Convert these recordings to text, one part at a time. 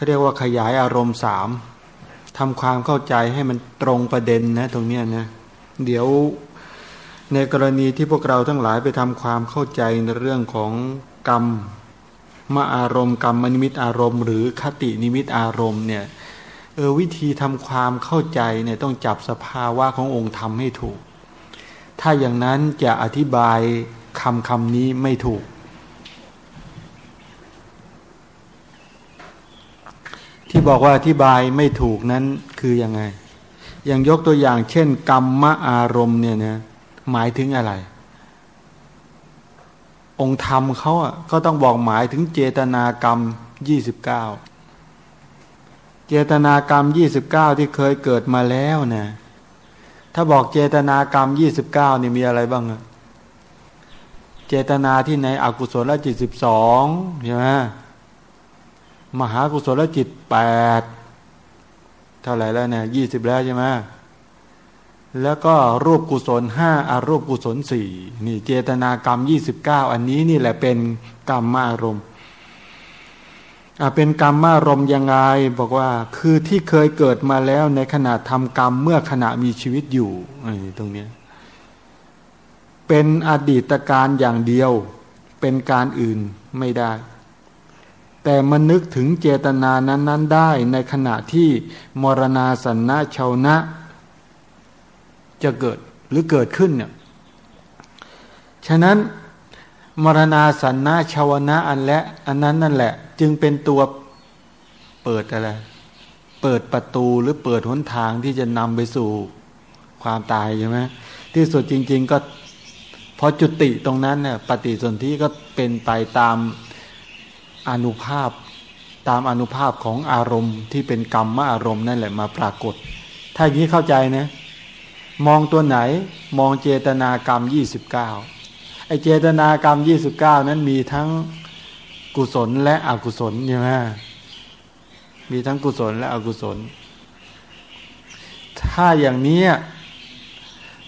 เขาเรียกว่าขยายอารมณ์สามทำความเข้าใจให้มันตรงประเด็นนะตรงเนี้ยนะเดี๋ยวในกรณีที่พวกเราทั้งหลายไปทำความเข้าใจในเรื่องของกรรมมาอารมณ์กรรมนิมิตอารมณ์ หรือคตินิมิตอารมณ์เนี่ยเออวิธีทำความเข้าใจเนี่ยต้องจับสภาวะขององค์ธรรมให้ถูก ถ้าอย่างนั้นจะอธิบายคำคำนี้ไม่ถูก ที่บอกว่าอธิบายไม่ถูกนั้นคือยังไง อย่างยกตัวอย่าง เช่น กรรมอารมณ์เนี่ยนะหมายถึงอะไร องค์ธรรมเขาอะก็ต้องบอกหมายถึงเจตนากรรมยี่สิบเก้าเจตนากรรมยี่สิบเก้าที่เคยเกิดมาแล้วนะถ้าบอกเจตนากรรมยี่สิบเก้านี่มีอะไรบ้างอะเจตนาที่ในอกุศลจิตสิบสองใช่ไหม มหากุศลจิตแปดเท่าไหร่แล้วเนี่ยยี่สิบแล้วใช่ไหมแล้วก็รูปกุศลห้าอารูปกุศลสี่นี่เจตนากรรมยี่สิบเก้าอันนี้นี่แหละเป็นกรรมมารมเป็นกรรมมารมยังไงบอกว่าคือที่เคยเกิดมาแล้วในขณะทำกรรมเมื่อขณะมีชีวิตอยู่ตรงนี้เป็นอดีตการอย่างเดียวเป็นการอื่นไม่ได้ แต่มันนึกถึงเจตนานั้นๆได้ในขณะที่มรณาสันนะชาวนะ จะเกิดหรือเกิดขึ้นเนี่ยฉะนั้นมรณาสันนาชาวนะอันและ อันนั้นนั่นแหละ จึงเป็นตัวเปิดอะไร เปิดประตูหรือเปิดหนทางที่จะนำไปสู่ความตายใช่ไหมที่สุดจริง ๆก็พอจุติตรงนั้นเนี่ยปฏิสนธิก็เป็นไปตาม อนุภาพตามอนุภาพของอารมณ์ที่เป็นกรรมมาอารมณ์นั่นแหละมาปรากฏ ถ้าอย่างนี้เข้าใจนะ มองตัวไหนมองเจตนากรรมยี่สิบเก้าไอเจตนากรรมยี่สิบเก้านั้นมีทั้งกุศลและอกุศลใช่ไหมมีทั้งกุศลและอกุศล ถ้าอย่างนี้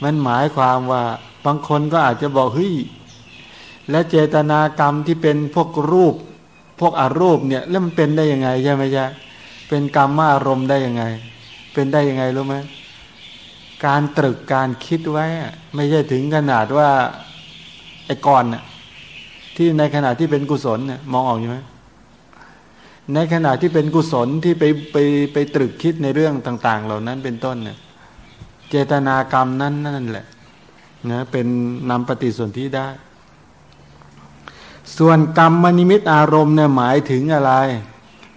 มันหมายความว่าบางคนก็อาจจะบอกเฮ้ยและเจตนากรรมที่เป็นพวกรูป พวกอารูปเนี่ย แล้วมันเป็นได้ยังไงใช่ไหมจ๊ะเป็นกรรมาอารมณ์ได้ยังไง เป็นได้ยังไงรู้ไหมการตรึกการคิดไว้ ไม่ใช่ถึงขนาดว่าไอ้ก่อนน่ะที่ในขณะที่เป็นกุศลเนี่ยมองออกไหมในขณะที่เป็นกุศลที่ไปไปไปตรึกคิดในเรื่องต่าง ๆ เหล่านั้นเป็นต้นเนี่ยเจตนากรรมนั้นนั่นแหละนะเป็นนำปฏิสนธิได้ ส่วนกรรมมนิมิตอารมณ์เนี่ยหมายถึงอะไร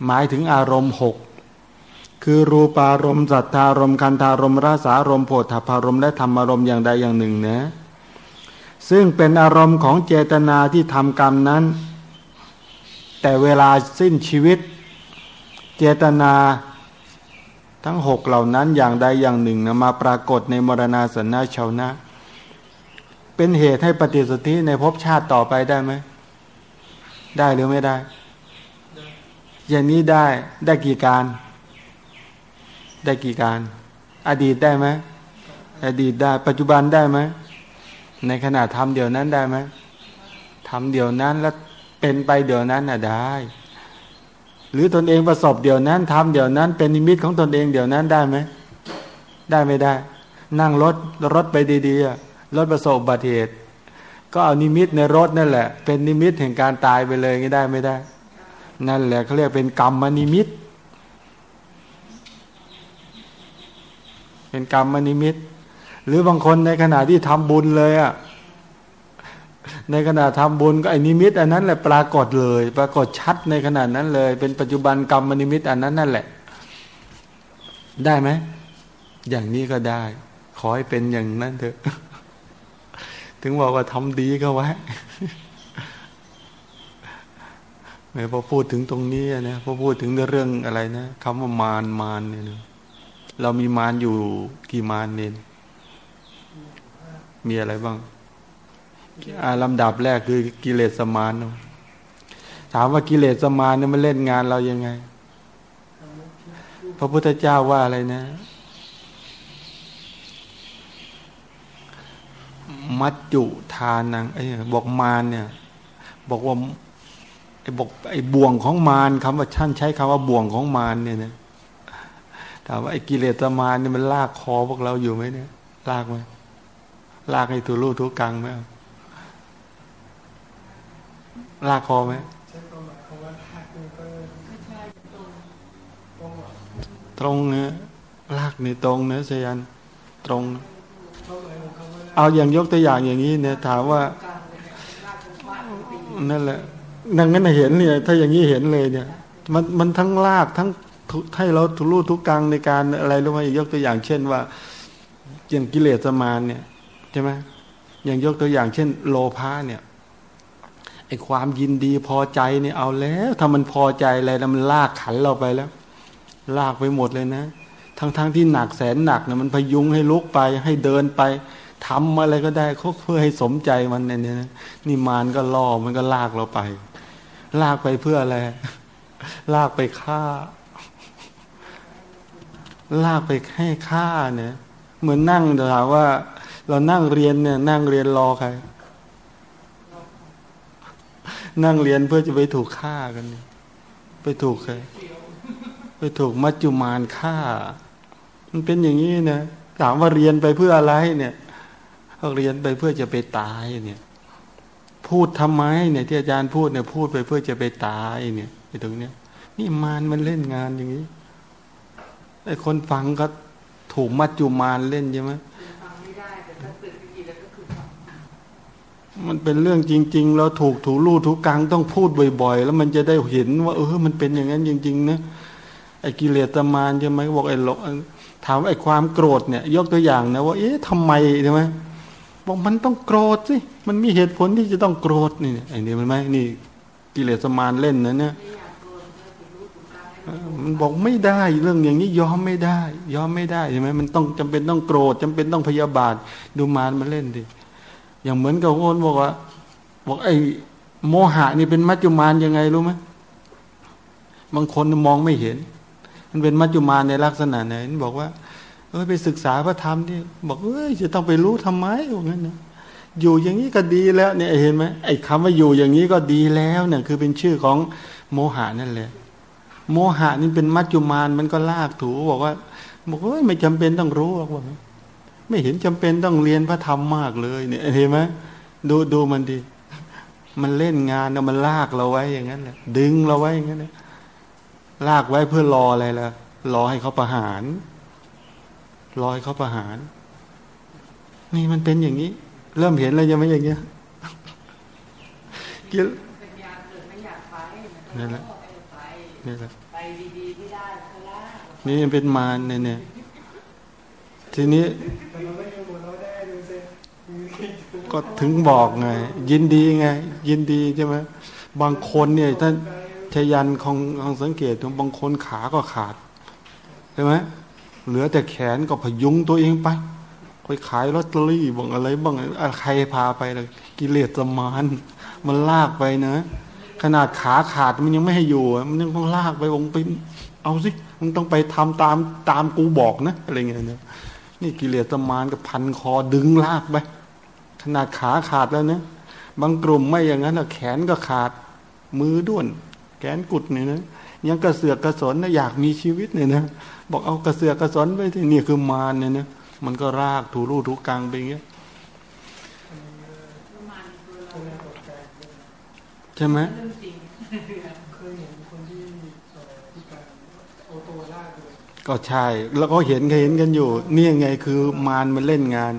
หมายถึงอารมณ์หกคือรูปารมณ์สัทธารมณ์คันธารมณ์ราสารมณ์โพธพารมณ์และธรรมารมณ์อย่างใดอย่างหนึ่งนะซึ่งเป็นอารมณ์ของเจตนาที่ทำกรรมนั้น แต่เวลาสิ้นชีวิต เจตนาทั้งหกเหล่านั้นอย่างใดอย่างหนึ่งนะมาปรากฏในมรณาสนาชาวนะ เป็นเหตุให้ปฏิสนธิในภพชาติต่อไปได้ไหม ได้หรือไม่ได้ อย่างนี้ได้ได้กี่การ ได้กี่การ อดีตได้ไหมอดีตได้ ปัจจุบันได้ไหมในขณะทำเดี๋ยวนั้นได้ไหมทำเดี๋ยวนั้นแล้วเป็นไปเดี๋ยวนั้นน่ะได้ หรือตนเองประสบเดี๋ยวนั้นทำเดี๋ยวนั้น เป็นนิมิตของตนเองเดี๋ยวนั้นได้ไหมได้ไม่ได้ นั่งรถรถไปดีๆรถประสบอุบัติเหตุ ก็เอานิมิตในรถนั่นแหละ เป็นนิมิตแห่งการตายไปเลยไม่ได้ไม่ได้ นั่นแหละเขาเรียกเป็นกรรมมนิมิต เป็นกรรมนิมิต หรือบางคนในขณะที่ทำบุญเลยอะ่ะในขณะทำบุญก็ไอ้นิมิต อันนั้นแหละปรากฏเลย ปรากฏชัดในขณะนั้นเลย เป็นปัจจุบันกรรมนิมิต อันนั้นนั่นแหละ ได้ไหมอย่างนี้ก็ได้ ขอให้เป็นอย่างนั้นเถอะ ถึงบอกว่าทำดีก็ไว้แม้พอพูดถึงตรงนี้นะพอพูดถึงเรื่องอะไรนะคำว่ามารมารเนี่ยนะเรามีมารอยู่กี่มารเน้นมีอะไรบ้างอาลำดับแรกคือกิเลสมานถามว่ากิเลสมานเนี่ยมันเล่นงานเรายังไง พระพุทธเจ้าว่าอะไรนะ มัจจุทานังไอ้บอกมารเนี่ย บอกว่าไอ้บอกไอ้บ่วงของมารคำว่าท่านใช้คำว่าบ่วงของมารเนี่ยนะถามว่าไอ้กิเลสมารเนี่ยมันลากคอพวกเราอยู่ไหมเนี่ย ลากไหมลากให้ทุลูทุกังไหมลากคอไหมตรงเนื้อลากในตรงเนื้อเสียนตรง เอาอย่างยกตัวอย่างอย่างนี้เนี่ยถามว่านั่นแหละดังนั้นเห็นเนี่ย ถ้าอย่างนี้เห็นเลยเนี่ย มันมันทั้งลากทั้งให้เราทุรูทุกังในการอะไรรู้ไหมยกตัวอย่างเช่นว่าอย่างกิเลสมานเนี่ยใช่ไหมอย่างยกตัวอย่างเช่น โลภะเนี่ยไอความยินดีพอใจเนี่ยเอาแล้ว ถ้ามันพอใจอะไรแล้วมันลากขันเราไปแล้ว ลากไปหมดเลยนะ ทั้งๆทที่หนักแสนหนักเนี่ยมันพยุงให้ลุกไปให้เดินไป ทำอะไรก็ได้เขาเพื่อให้สมใจมันเนี่ยนี่มารก็ล่อมันก็ลากเราไป ลากไปเพื่ออะไร ลากไปฆ่า ลากไปให้ฆ่าเนี่ย เหมือนนั่งถามว่า เรานั่งเรียนเนี่ย นั่งเรียนรอใคร นั่งเรียนเพื่อจะไปถูกฆ่ากัน ไปถูกใครไปถูกมัจจุมานฆ่า มันเป็นอย่างนี้นะถามว่าเรียนไปเพื่ออะไรเนี่ย เรียนไปเพื่อจะไปตายเนี่ย พูดทำไมเนี่ยที่อาจารย์พูดเนี่ยพูดไปเพื่อจะไปตายเนี่ยไอ้ตรงเนี้ย นี่มารมันเล่นงานอย่างนี้ไอ้คนฟังก็ถูกมัจจุมานเล่นใช่ไหมมันเป็นเรื่องจริง ๆ เราถูกถูรูถูกกลางต้องพูดบ่อยๆ แล้วมันจะได้เห็นว่าเออมันเป็นอย่างนั้นจริง ๆ นะไอ้กิเลสตมานใช่ไหมบอกไอ้หลอถามไอ้ความโกรธเนี่ย ยกตัวอย่างนะว่า เอ๊ะทำไมใช่ไหม บอกมันต้องโกรธสิมันมีเหตุผลที่จะต้องโกรธนี่ไอ้นี่มันไหมนี่กิเลสมานเล่นนะเนี่ยมันบอกไม่ได้เรื่องอย่างนี้ยอมไม่ได้ ยอมไม่ได้ใช่ไหมมันต้องจำเป็นต้องโกรธจำเป็นต้องพยาบาทดูมารมาเล่นดิอย่างเหมือนกับคนบอกว่า บอกไอ้โมหะนี่เป็นมัจจุมานยังไงรู้ไหมบางคนมองไม่เห็น มันเป็นมัจจุมานในลักษณะไหนบอกว่า ออไปศึกษาพระธรรมที่บอกเอ้ยจะต้องไปรู้ทำไมอย่างนั้นนะอยู่อย่างนี้ก็ดีแล้วเนี่ยเห็นไหมไอ้คำว่าอยู่อย่างนี้ก็ดีแล้วเนี่ยคือเป็นชื่อของโมหะนั่นแหละโมหะนี่เป็นมัจจุมานมันก็ลากถูบอกว่าบอกว่าไม่จำเป็นต้องรู้หรอกว่าไม่เห็นจำเป็นต้องเรียนพระธรรมมากเลยเนี่ยเห็นไหมดูดูมันดี มันเล่นงานเนะมันลากเราไว้อย่างนั้นแหละดึงเราไว้อย่างนั้นนะลากไว้เพื่อรออะไรล่ะรอให้เขาประหาร รอให้เขาประหาร นี่มันเป็นอย่างนี้ เริ่มเห็นแล้วยังไม่อย่างเงี้ยเกี่ยวนั่นแหละนี่แหละไปดีๆไม่ได้นี่เป็นมารเนี่ยเนี่ยทีนี้ก็ถึงบอกไง ยินดีไง ยินดีใช่ไหมบางคนเนี่ยท่านชยันของของสังเกตบางคนขาก็ขาดใช่ไหม เหลือแต่แขนก็พยุงตัวเองไปไปขายลอตเตอรี่บางอะไรบ้างใครพาไปเลยกิเลสสมานมันลากไปนะ ขนาดขาขาดมันยังไม่ให้อยู่ มันยังต้องลากไปองไป เอาสิมันต้องไปทำตามตามกูบอกนะอะไรเงี้ยเนี่ยนี่กิเลสมานกับพันคอดึงลากไป ขนาดขาขาดแล้วเนะบางกลุ่มไม่อย่างนั้นแขนก็ขาด มือด้วน แขนกุดเนี่ยนะยังกระเสือกกระสนนะอยากมีชีวิตเนี่ยนะ บอกเอากระเสือกกระสนไปที่นี่คือมารเนี่ยนะมันก็รากถูรูถูกลางไปอย่างเงี้ยใช่ไหมเคยเห็นคนที่พิการเอาตัวลากเลยก็ใช่ แล้วก็เห็นเห็นกันอยู่ นี่ยังไงคือมารมันเล่นงาน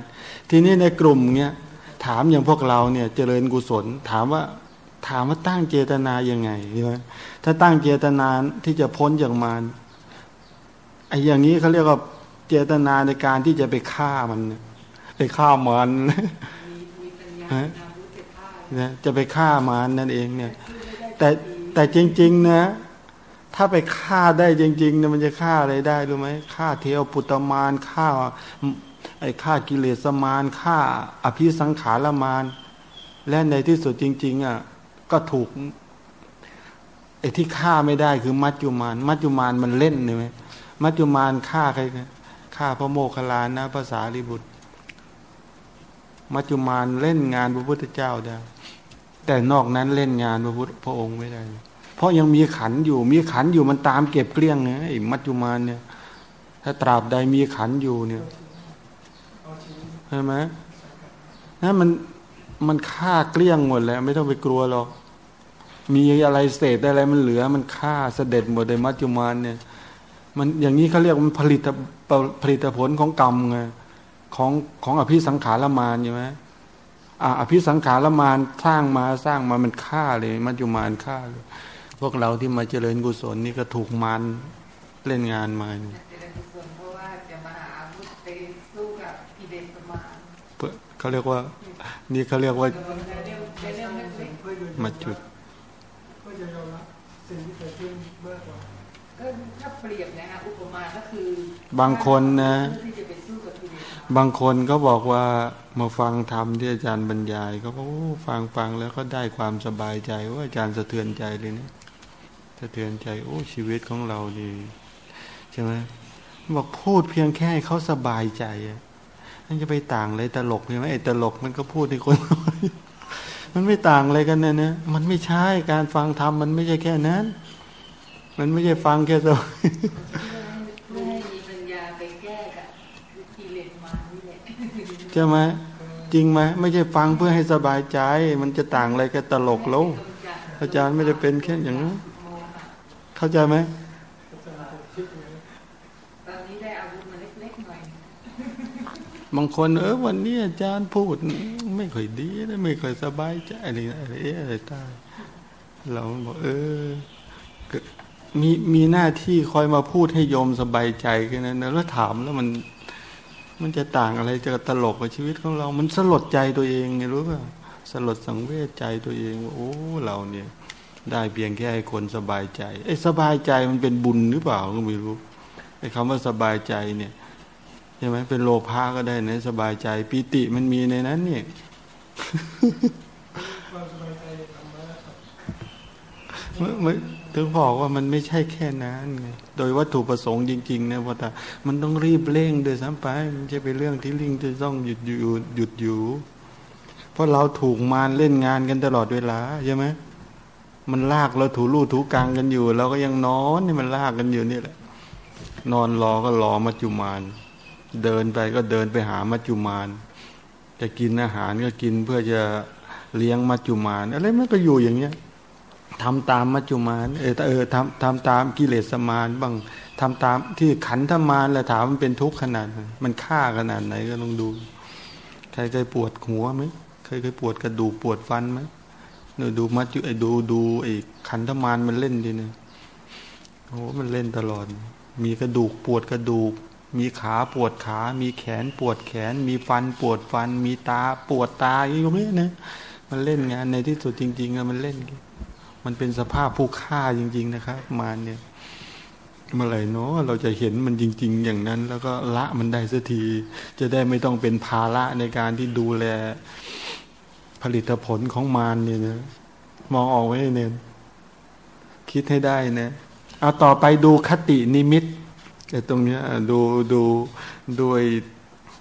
ทีนี้ในกลุ่มเนี้ยถามอย่างพวกเราเนี่ยเจริญกุศล ถามว่าถามว่าตั้งเจตนายังไงใช่ไหมถ้าตั้งเจตนาที่จะพ้นจากมาร ไอ้อย่างนี้เขาเรียกว่าเจตนาในการที่จะไปฆ่ามันไปฆ่ามันนะจะไปฆ่ามันนั่นเองเนี่ย แต่แต่จริง ๆ นะ ถ้าไปฆ่าได้จริงๆเนี่ยมันจะฆ่าอะไรได้รู้ไหมฆ่าเทวปุตตมานฆ่าไอ้ฆ่ากิเลสมานฆ่า อภิสังขารมาน และในที่สุดจริง ๆ อะ ก็ถูกไอ้ที่ฆ่าไม่ได้คือมัจจุมาน มัจจุมานมันเล่นเลยไหม มัจจุมานฆ่าใครฆ่าพระโมคคัลลานะภาษาลิบุตร มัจจุมานเล่นงานพระพุทธเจ้าได้ แต่นอกนั้นเล่นงานพระพุทธพระองค์ไม่ได้ เพราะยังมีขันอยู่ มีขันอยู่มันตามเก็บเกลี้ยงไงมัจจุมานเนี่ย ถ้าตราบใดมีขันอยู่เนี่ยใช่ไหมนั่นมันมันฆ่าเกลี้ยงหมดแล้ว ไม่ต้องไปกลัวหรอกมีอะไรเศษอะไรมันเหลือ มันฆ่าเสด็จหมดเลยมัจจุมานเนี่ย มันอย่างนี้เขาเรียกมันผลิตผลิตผลของกรรมไงของของอภิสังขารมานใช่ไหมอ่าอภิสังขารมานสร้างมาสร้างมามันฆ่าเลย มัจจุมานฆ่าเลย พวกเราที่มาเจริญกุศลนี่ก็ถูกมารเล่นงานมาเนี่ยเขาเรียกว่า นี่เขาเรียกว่ามาจุดถ้าเปรียบนะฮะอุปมาก็คือ บางคนนะ บางคนก็บอกว่ามาฟังธรรมที่อาจารย์บรรยายเขาก็ฟังฟังแล้วก็ได้ความสบายใจว่าอาจารย์สะเทือนใจเลยนะสะเทือนใจ โอ้ชีวิตของเราดีใช่ไหมบอกพูดเพียงแค่ให้เขาสบายใจนั่นจะไปต่างเลยตลกใช่ไหมไอ้ตลกมันก็พูดในคน มันไม่ต่างอะไรกันเนะนะมันไม่ใช่การฟังธรรมมันไม่ใช่แค่นั้น มันไม่ใช่ฟังแค่ตัว ช่ไหมจริงไหมไม่ใช่ฟังเพื่อให้สบายใจ มันจะต่างอะไรกับตลกแล้วอาจารย์ไม่ได้เป็นแค่อย่างนั้นเข้าใจไหมบางคนเออวันนี้อาจารย์พูด ไม่ค่อยดีนะไม่ค่อยสบายใจอะไรอะไรอะไรตายเราบอกเออมีมีหน้าที่คอยมาพูดให้โยมสบายใจแค่นั้นนะแล้วถามแล้วมัน มันจะต่างอะไรจะตลกกับชีวิตของเรา มันสลดใจตัวเองไงรู้ป่ะสลดสังเวชใจตัวเองว่าโอ้เราเนี่ย ได้เพียงแค่คนสบายใจไอ้สบายใจมันเป็นบุญหรือเปล่าก็ไม่รู้ไอ้คำว่าสบายใจเนี่ยใช่ไหมเป็นโลภะก็ได้นะสบายใจปิติมันมีในนั้นเนี่ยไม่ ถึงบอกว่ามันไม่ใช่แค่นั้นไงโดยวัตถุประสงค์จริงๆนะพ่อตามันต้องรีบเร่งโดยซ้ำไปมันจะเป็นเรื่องที่ลิงจะต้องหยุดอยู่หยุดอยู่ เพราะเราถูกมารเล่นงานกันตลอดเวลาใช่ไหมมันลากเราถูรูถูกลางกันอยู่เราก็ยังนอนนี่มันลากกันอยู่นี่แหละ นอนรอก็รอมัจจุมานเดินไปก็เดินไปหามัจจุมานจะกินอาหารก็กินเพื่อจะเลี้ยงมัจจุมานอะไรมันก็อยู่อย่างเนี้ย ทำตามมัจจุมานเออเออทำทำตามกิเลสมานบ้างทำตามที่ขันธมานแล้วถามมันเป็นทุกข์ขนาดมันฆ่าขนาดไหนก็ต้องดู ใครเคยปวดหัวไหมเคยเคยปวดกระดูกปวดฟันไหมเนี่ยดูมัจจุไอ้ดูดูไอ้ขันธมานมันเล่นดีเนี่ยโอ้มันเล่นตลอด มีกระดูกปวดกระดูก มีขาปวดขา มีแขนปวดแขน มีฟันปวดฟัน มีตาปวดตาอย่างนี้นะมันเล่นงานในที่สุดจริงๆอะมันเล่น มันเป็นสภาพผู้ฆ่าจริง ๆ นะครับ มารเนี่ยเมื่อไหร่เนาะเราจะเห็นมันจริง ๆ อย่างนั้น แล้วก็ละมันได้สักที จะได้ไม่ต้องเป็นภาระในการที่ดูแลผลิตผลของมารเนี่ยนะมองออกไว้เนี่ยคิดให้ได้นะเอาต่อไปดูคตินิมิตแต่ตรงเนี้ยดูดูโดย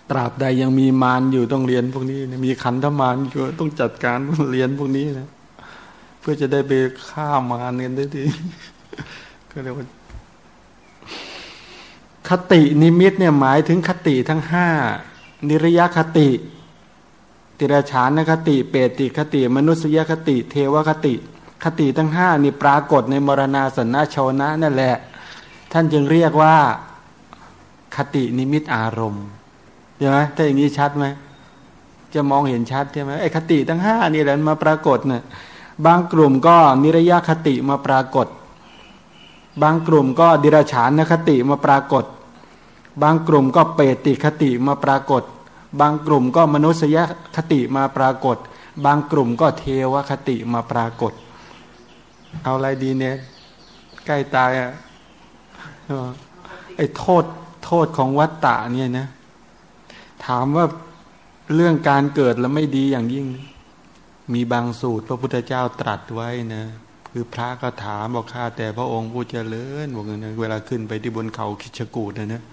ตราบใดยังมีมารอยู่ต้องเรียนพวกนี้นะมีขันธมารอยู่ต้องจัดการเรียนพวกนี้นะ พื่อจะได้ไปฆ่ามารกันได้ดีก็เรียกว่าคตินิมิตเนี่ยหมายถึงคติทั้งห้านิรยคติ ติรฉานคติ เปติคติ มนุษยคติ เทวคติ คติทั้งห้านี่ปรากฏในมรณาสนาชนะนั่นแหละ ท่านจึงเรียกว่าคตินิมิตอารมณ์ใช่ไหมถ้าอย่างนี้ชัดไหมจะมองเห็นชัดใช่ไหมไอ้คติทั้งห้านี่แหละมาปรากฏเนี่ย บางกลุ่มก็นิรยคติมาปรากฏ บางกลุ่มก็ดิรฉานคติมาปรากฏ บางกลุ่มก็เปติคติมาปรากฏ บางกลุ่มก็มนุษยคติมาปรากฏ บางกลุ่มก็เทวคติมาปรากฏ เอาอะไรดีเนี่ยใกล้ตายอะไอ้โทษโทษของวัตตะเนี่ยนะ ถามว่าเรื่องการเกิดแล้วไม่ดีอย่างยิ่ง มีบางสูตรพระพุทธเจ้าตรัสไว้นะ คือพระก็ถามบอกข้าแต่พระองค์ผู้เจริญบอกนะเวลาขึ้นไปที่บนเขาคิชกูดนะนะ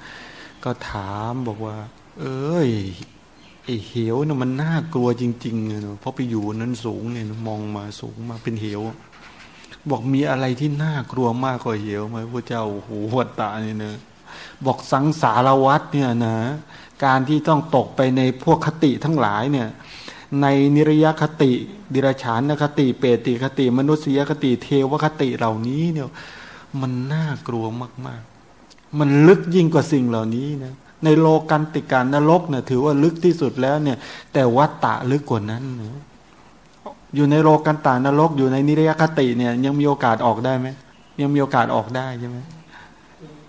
ก็ถามบอกว่า เอ้ยไอเหวนี่มันน่ากลัวจริงๆเนาะเพราะไปอยู่นั้นสูงเนี่ยมองมาสูงมาเป็นเหว บอกมีอะไรที่น่ากลัวมากกว่าเหวไหมพระเจ้าโหวัตาเนี่ยเนะบอกสังสารวัตเนี่ยนะ การที่ต้องตกไปในพวกคติทั้งหลายเนี่ย ในนิรยคติ ดิรชานคติ เปติคติ มนุษยคติ เทวคติเหล่านี้เนี่ย มันน่ากลัวมาก ๆ มันลึกยิ่งกว่าสิ่งเหล่านี้นะในโลกันติการนรกเนี่ยถือว่าลึกที่สุดแล้วเนี่ย แต่วัตตะลึกกว่านั้นนะอยู่ในโลกันตานรกอยู่ในนิรยคติเนี่ย ยังมีโอกาสออกได้ไหมยังมีโอกาสออกได้ใช่ไหม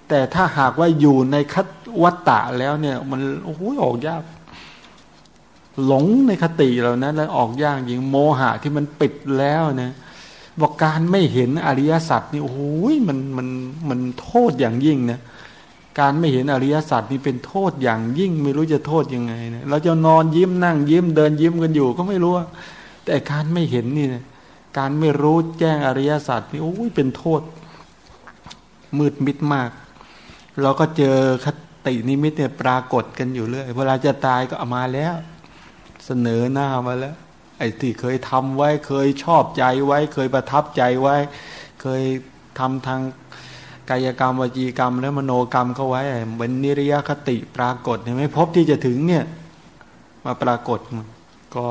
แต่ถ้าหากว่าอยู่ในคัตวัตตะแล้วเนี่ย มันโอ้โหออกยาก หลงในคติเหล่านั้นแล้วออกยากยิงโมหะที่มันปิดแล้วนะบอกการไม่เห็นอริยสัจนี่โอ้โหมันมันมันโทษอย่างยิ่งนะการไม่เห็นอริยสัจนี่เป็นโทษอย่างยิ่ง ไม่รู้จะโทษยังไงนะเราจะนอนยิ้มนั่งยิ้มเดินยิ้มกันอยู่ ก็ไม่รู้ แต่การไม่เห็นนี่นะการไม่รู้แจ้งอริยสัจนี่โอ้ยเป็นโทษ มืดมิดมาก เราก็เจอคตินิมิตเนี่ยปรากฏกันอยู่เรื่อยเวลาจะตายก็ามาแล้ว เสนอหน้ามาแล้ว ไอ้ที่เคยทำไว้ เคยชอบใจไว้ เคยประทับใจไว้ เคยทำทางกายกรรมวจีกรรม และมโนกรรมเขาไว้เป็นนิริยคติปรากฏเห็นไหมพบที่จะถึงเนี่ย มาปรากฏก็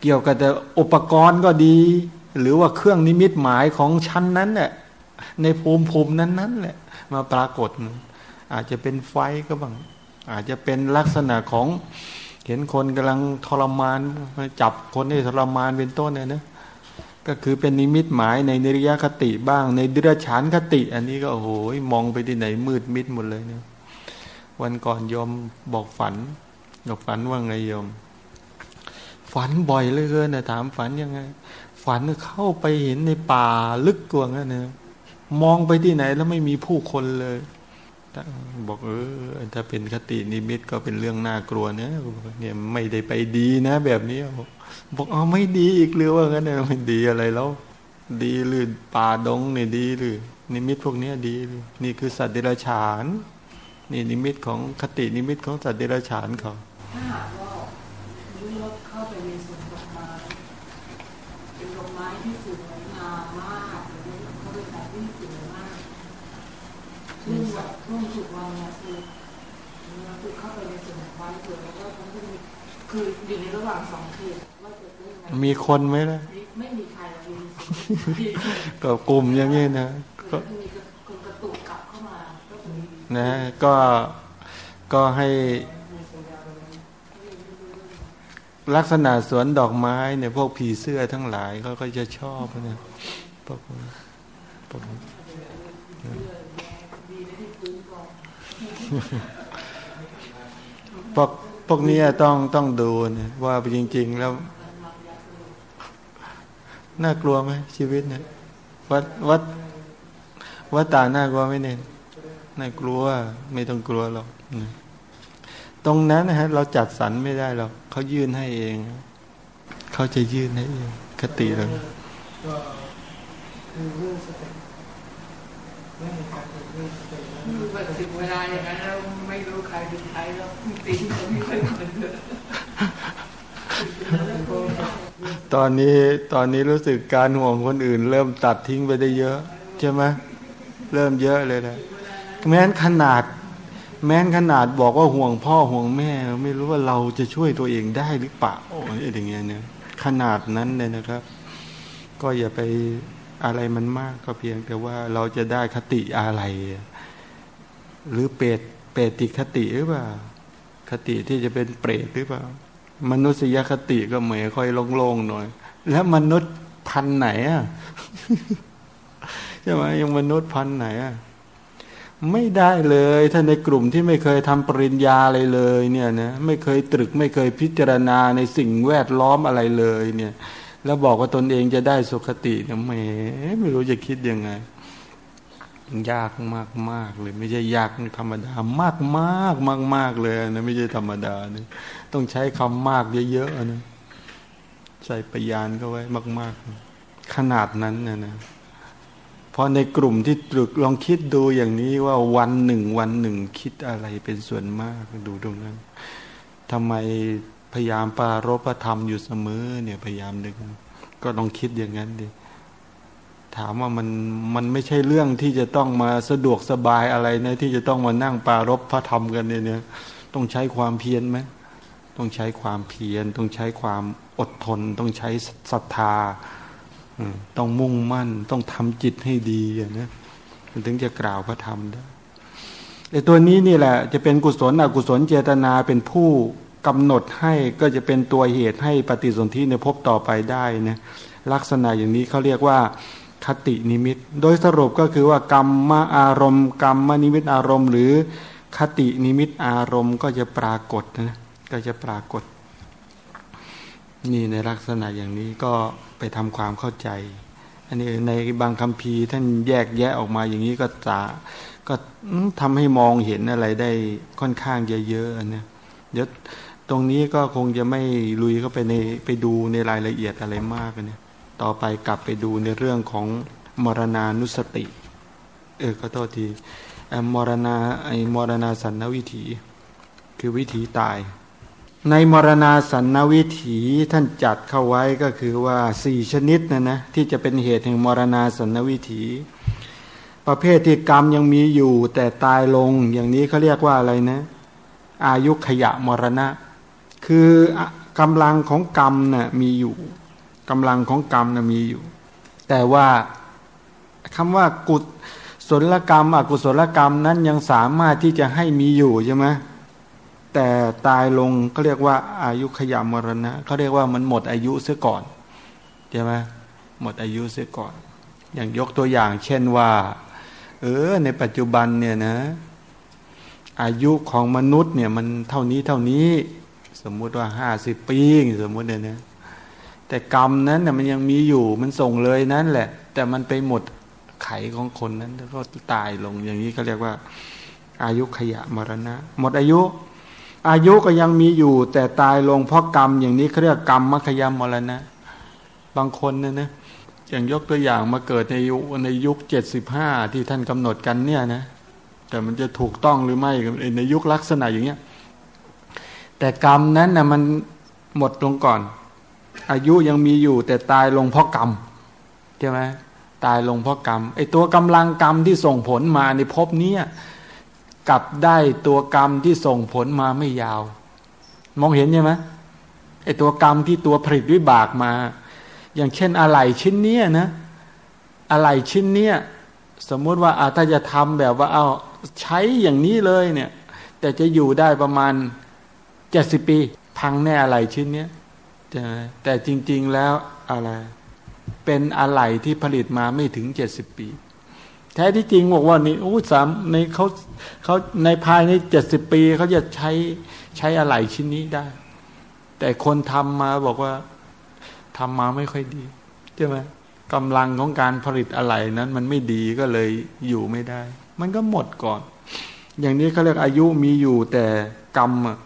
เกี่ยวกับแต่อุปกรณ์ก็ดี หรือว่าเครื่องนิมิตหมายของชั้นนั้นเนี่ยในภูมิภูมินั้นๆแหละมาปรากฏ อาจจะเป็นไฟก็บ้างอาจจะเป็นลักษณะของ เห็นคนกำลังทรมานจับคนให้ทรมานเป็นต้นเนี่ยนะก็คือเป็นนิมิตหมายในนิริยคติบ้าง ในดิรฉานคติ อันนี้ก็โอ้โหมองไปที่ไหนมืดมิดหมดเลยเนี่ยวันก่อนยอมบอกฝันบอกฝันว่าไงยอม ฝันบ่อยเลยเกินนะถามฝันยังไง ฝันเข้าไปเห็นในป่าลึกกว่างั้นนะมองไปที่ไหนแล้วไม่มีผู้คนเลย บอกเออถ้าเป็นคตินิมิตก็เป็นเรื่องน่ากลัวเนี่ยเนี่ยไม่ได้ไปดีนะ แบบนี้ บอกอ๋อไม่ดีอีกหรือว่างั้นเนี่ยไม่ดีอะไรแล้ว ดีหรือป่าดงเนี่ยดีหรือ นิมิตพวกนี้ดีหรือนี่คือสัตว์เดรัจฉาน นี่นิมิตของคตินิมิตของสัตว์เดรัจฉานเขาถ้าหากว่ายุรถเข้าไปในสวนดอกไม้เป็นดอกไม้ที่สวยงามมากหรือเขาเป็นแบบที่สวยมากช่วงวันช่วงสุกวันเนี่ยคือคือเข้าไปในสวนดอกไม้สวยแล้วก็มันก็มี คืออยู่ในระหว่างสองเขตมีคนไหมล่ะไม่มีใครก็กลุ่มอย่างนี้นะก็นะก็ก็ให้ ลักษณะสวนดอกไม้เนี่ยพวกผีเสื้อทั้งหลายเขาก็จะชอบนะพวกพวกพวกพ วกนี้ต้องต้องดูนะว่าจริง ๆ แล้ว น่ากลัวไหมชีวิตเนี่ยวัดวัดวัดตาน่ากลัวไหมเนี่ยน่ากลัวไม่ต้องกลัวหรอกตรงนั้นนะฮะ เราจัดสรรไม่ได้หรอกเขายื่นให้เอง เขาจะยื่นให้เองคติเรา ถึงเวลาอย่างนั้นเราไม่รู้ใครเป็นใครแล้วตีคนที่เคยเหมือนเดิมตอนนี้ตอนนี้รู้สึกการห่วงคนอื่น เริ่มตัดทิ้งไปได้เยอะใช่ไหมเริ่มเยอะเลยนะแม้นขนาด แม้นขนาดบอกว่าห่วงพ่อห่วงแม่ ไม่รู้ว่าเราจะช่วยตัวเองได้หรือเปล่าอะไรอย่างเงี้ยเนี่ยขนาดนั้นเลยนะครับ ก็อย่าไป อะไรมันมากก็เพียงแต่ว่าเราจะได้คติอะไร หรือเปรตเปรติคติหรือเปล่า คติที่จะเป็นเปรตหรือเปล่า มนุษยคติก็เหมยค่อยโล่งๆหน่อย แล้วมนุษย์พันไหนอะใช่ไหมยังมนุษย์พันไหนอะไม่ได้เลย ถ้าในกลุ่มที่ไม่เคยทำปริญญาอะไรเลย เนี่ยนะไม่เคยตรึกไม่เคยพิจารณาในสิ่งแวดล้อมอะไรเลย เนี่ย แล้วบอกว่าตนเองจะได้สุขติเนี่ยแหมไม่รู้จะคิดยังไง ยากมากมากเลย ไม่ใช่ยากธรรมดามากมากมากมากเลยนะไม่ใช่ธรรมดาเนี่ยต้องใช้คำมากเยอะๆนะใส่ปยานเข้าไว้มาก ๆ ขนาดนั้นนะนะพอในกลุ่มที่ตรึกลองคิดดูอย่างนี้ว่าวันหนึ่ง วันหนึ่งคิดอะไรเป็นส่วนมากดูตรงนั้นทำไม พยายามปรารบธรรมอยู่เสมอ เนี่ยพยายามนึกก็ต้องคิดอย่างนั้นดิถามว่ามันมันไม่ใช่เรื่องที่จะต้องมาสะดวกสบายอะไรนะที่จะต้องมานั่งปารบพระธรรมกันเนี่ยต้องใช้ความเพียรไหมต้องใช้ความเพียรต้องใช้ความอดทน ต้องใช้ศรัทธาต้องมุ่งมั่น ต้องทำจิตให้ดีอย่างนี้ถึงจะกล่าวพระธรรมได้ไอ้ตัวนี้นี่แหละ จะเป็นกุศลอกุศลเจตนาเป็นผู้ กำหนดให้ก็จะเป็นตัวเหตุให้ปฏิสนธิในภพต่อไปได้นะลักษณะอย่างนี้เขาเรียกว่าคตินิมิต โดยสรุปก็คือว่ากรรมมาอารมณ์ กรรมมนิมิตอารมณ์ หรือคตินิมิตอารมณ์ก็จะปรากฏนะก็จะปรากฏ นี่ในลักษณะอย่างนี้ก็ไปทำความเข้าใจ อันนี้ในบางคำพีท่านแยกแยะออกมาอย่างนี้ก็จะก็ทำให้มองเห็นอะไรได้ค่อนข้างเยอะๆนะเดี๋ยว ตรงนี้ก็คงจะไม่ลุยเข้าไปในไปดูในรายละเอียดอะไรมากเนี่ยต่อไปกลับไปดูในเรื่องของมรณานุสติ เออขอโทษทีมรณาไอมรณาสันนวิถี คือวิถีตาย ในมรณาสันนวิถีท่านจัดเข้าไว้ก็คือว่าสี่ชนิดนะนะที่จะเป็นเหตุแห่งมรณาสันนวิถี ประเภทที่กรรมยังมีอยู่แต่ตายลงอย่างนี้เขาเรียกว่าอะไรนะ อายุขยะมรณะ คือกำลังของกรรมนะ่ะมีอยู่กำลังของกรรมนะมีอยู่ แต่ว่าคำว่ากุศลกรรม อกุศลกรรมนั้นยังสามารถที่จะให้มีอยู่ใช่ไหมแต่ตายลงก็เรียกว่า อายุขยามรณะเขาเรียกว่ามันหมดอายุเสียก่อนใช่ไหมหมดอายุเสียก่อน อย่างยกตัวอย่าง เช่นว่า เออ ในปัจจุบันเนี่ยนะ อายุของมนุษย์เนี่ยมันเท่านี้เท่านี้ สมมุติว่าห้าสิบปีสมมุติเนี่ยนะแต่กรรมนั้นน่ยมันยังมีอยู่มันส่งเลยนั่นแหละ แต่มันไปหมดไขของคนนั้นแล้วก็ตายลงอย่างนี้ก็เรียกว่า อายุขยะมรณะ หมดอายุ อายุก็ยังมีอยู่ แต่ตายลงเพราะกรรมอย่างนี้เขาเรียกกรรมมขยมรณะ บางคนเนี่ยนะอย่างยกตัวอย่างมาเกิดในยุในยุคเจ็ดสิบห้าที่ท่านกำหนดกันเนี่ยนะแต่มันจะถูกต้องหรือไม่ในยุคลักษณะอย่างเงี้ย แต่กรรมนั้นนะ่ะมันหมดลงก่อน อายุยังมีอยู่แต่ตายลงเพราะกรรมใช่ไหมตายลงเพราะกรรมไอตัวกำลังกรรมที่ส่งผลมาในภพนี้กลับได้ตัวกรรมที่ส่งผลมาไม่ยาว มองเห็นใช่ไหมไอตัวกรรมที่ตัวผลิตวิบากมา อย่างเช่นอะไหล่ชิ้นเนี้ยนะอะไหล่ชิ้นเนี้ยสมมุติว่าอาถ้าจะทำแบบว่าเอาใช้อย่างนี้เลยเนี่ย แต่จะอยู่ได้ประมาณ เจ็ดสิบปี พังแน่อะไรชิ้นเนี้ยแต่จริง ๆแล้วอะไร เป็นอะไรที่ผลิตมาไม่ถึงเจ็ดสิบปี แท้ที่จริงบอกว่านี่โอ้สามในเขาเขาในภายในเจ็ดสิบปีเขาจะใช้ใช้อะไรชิ้นนี้ได้ แต่คนทำมาบอกว่าทำมาไม่ค่อยดีใช่ไหมกำลังของการผลิตอะไรนั้น มันไม่ดีก็เลยอยู่ไม่ได้ มันก็หมดก่อน อย่างนี้เขาเรียกอายุมีอยู่แต่กรรมอะ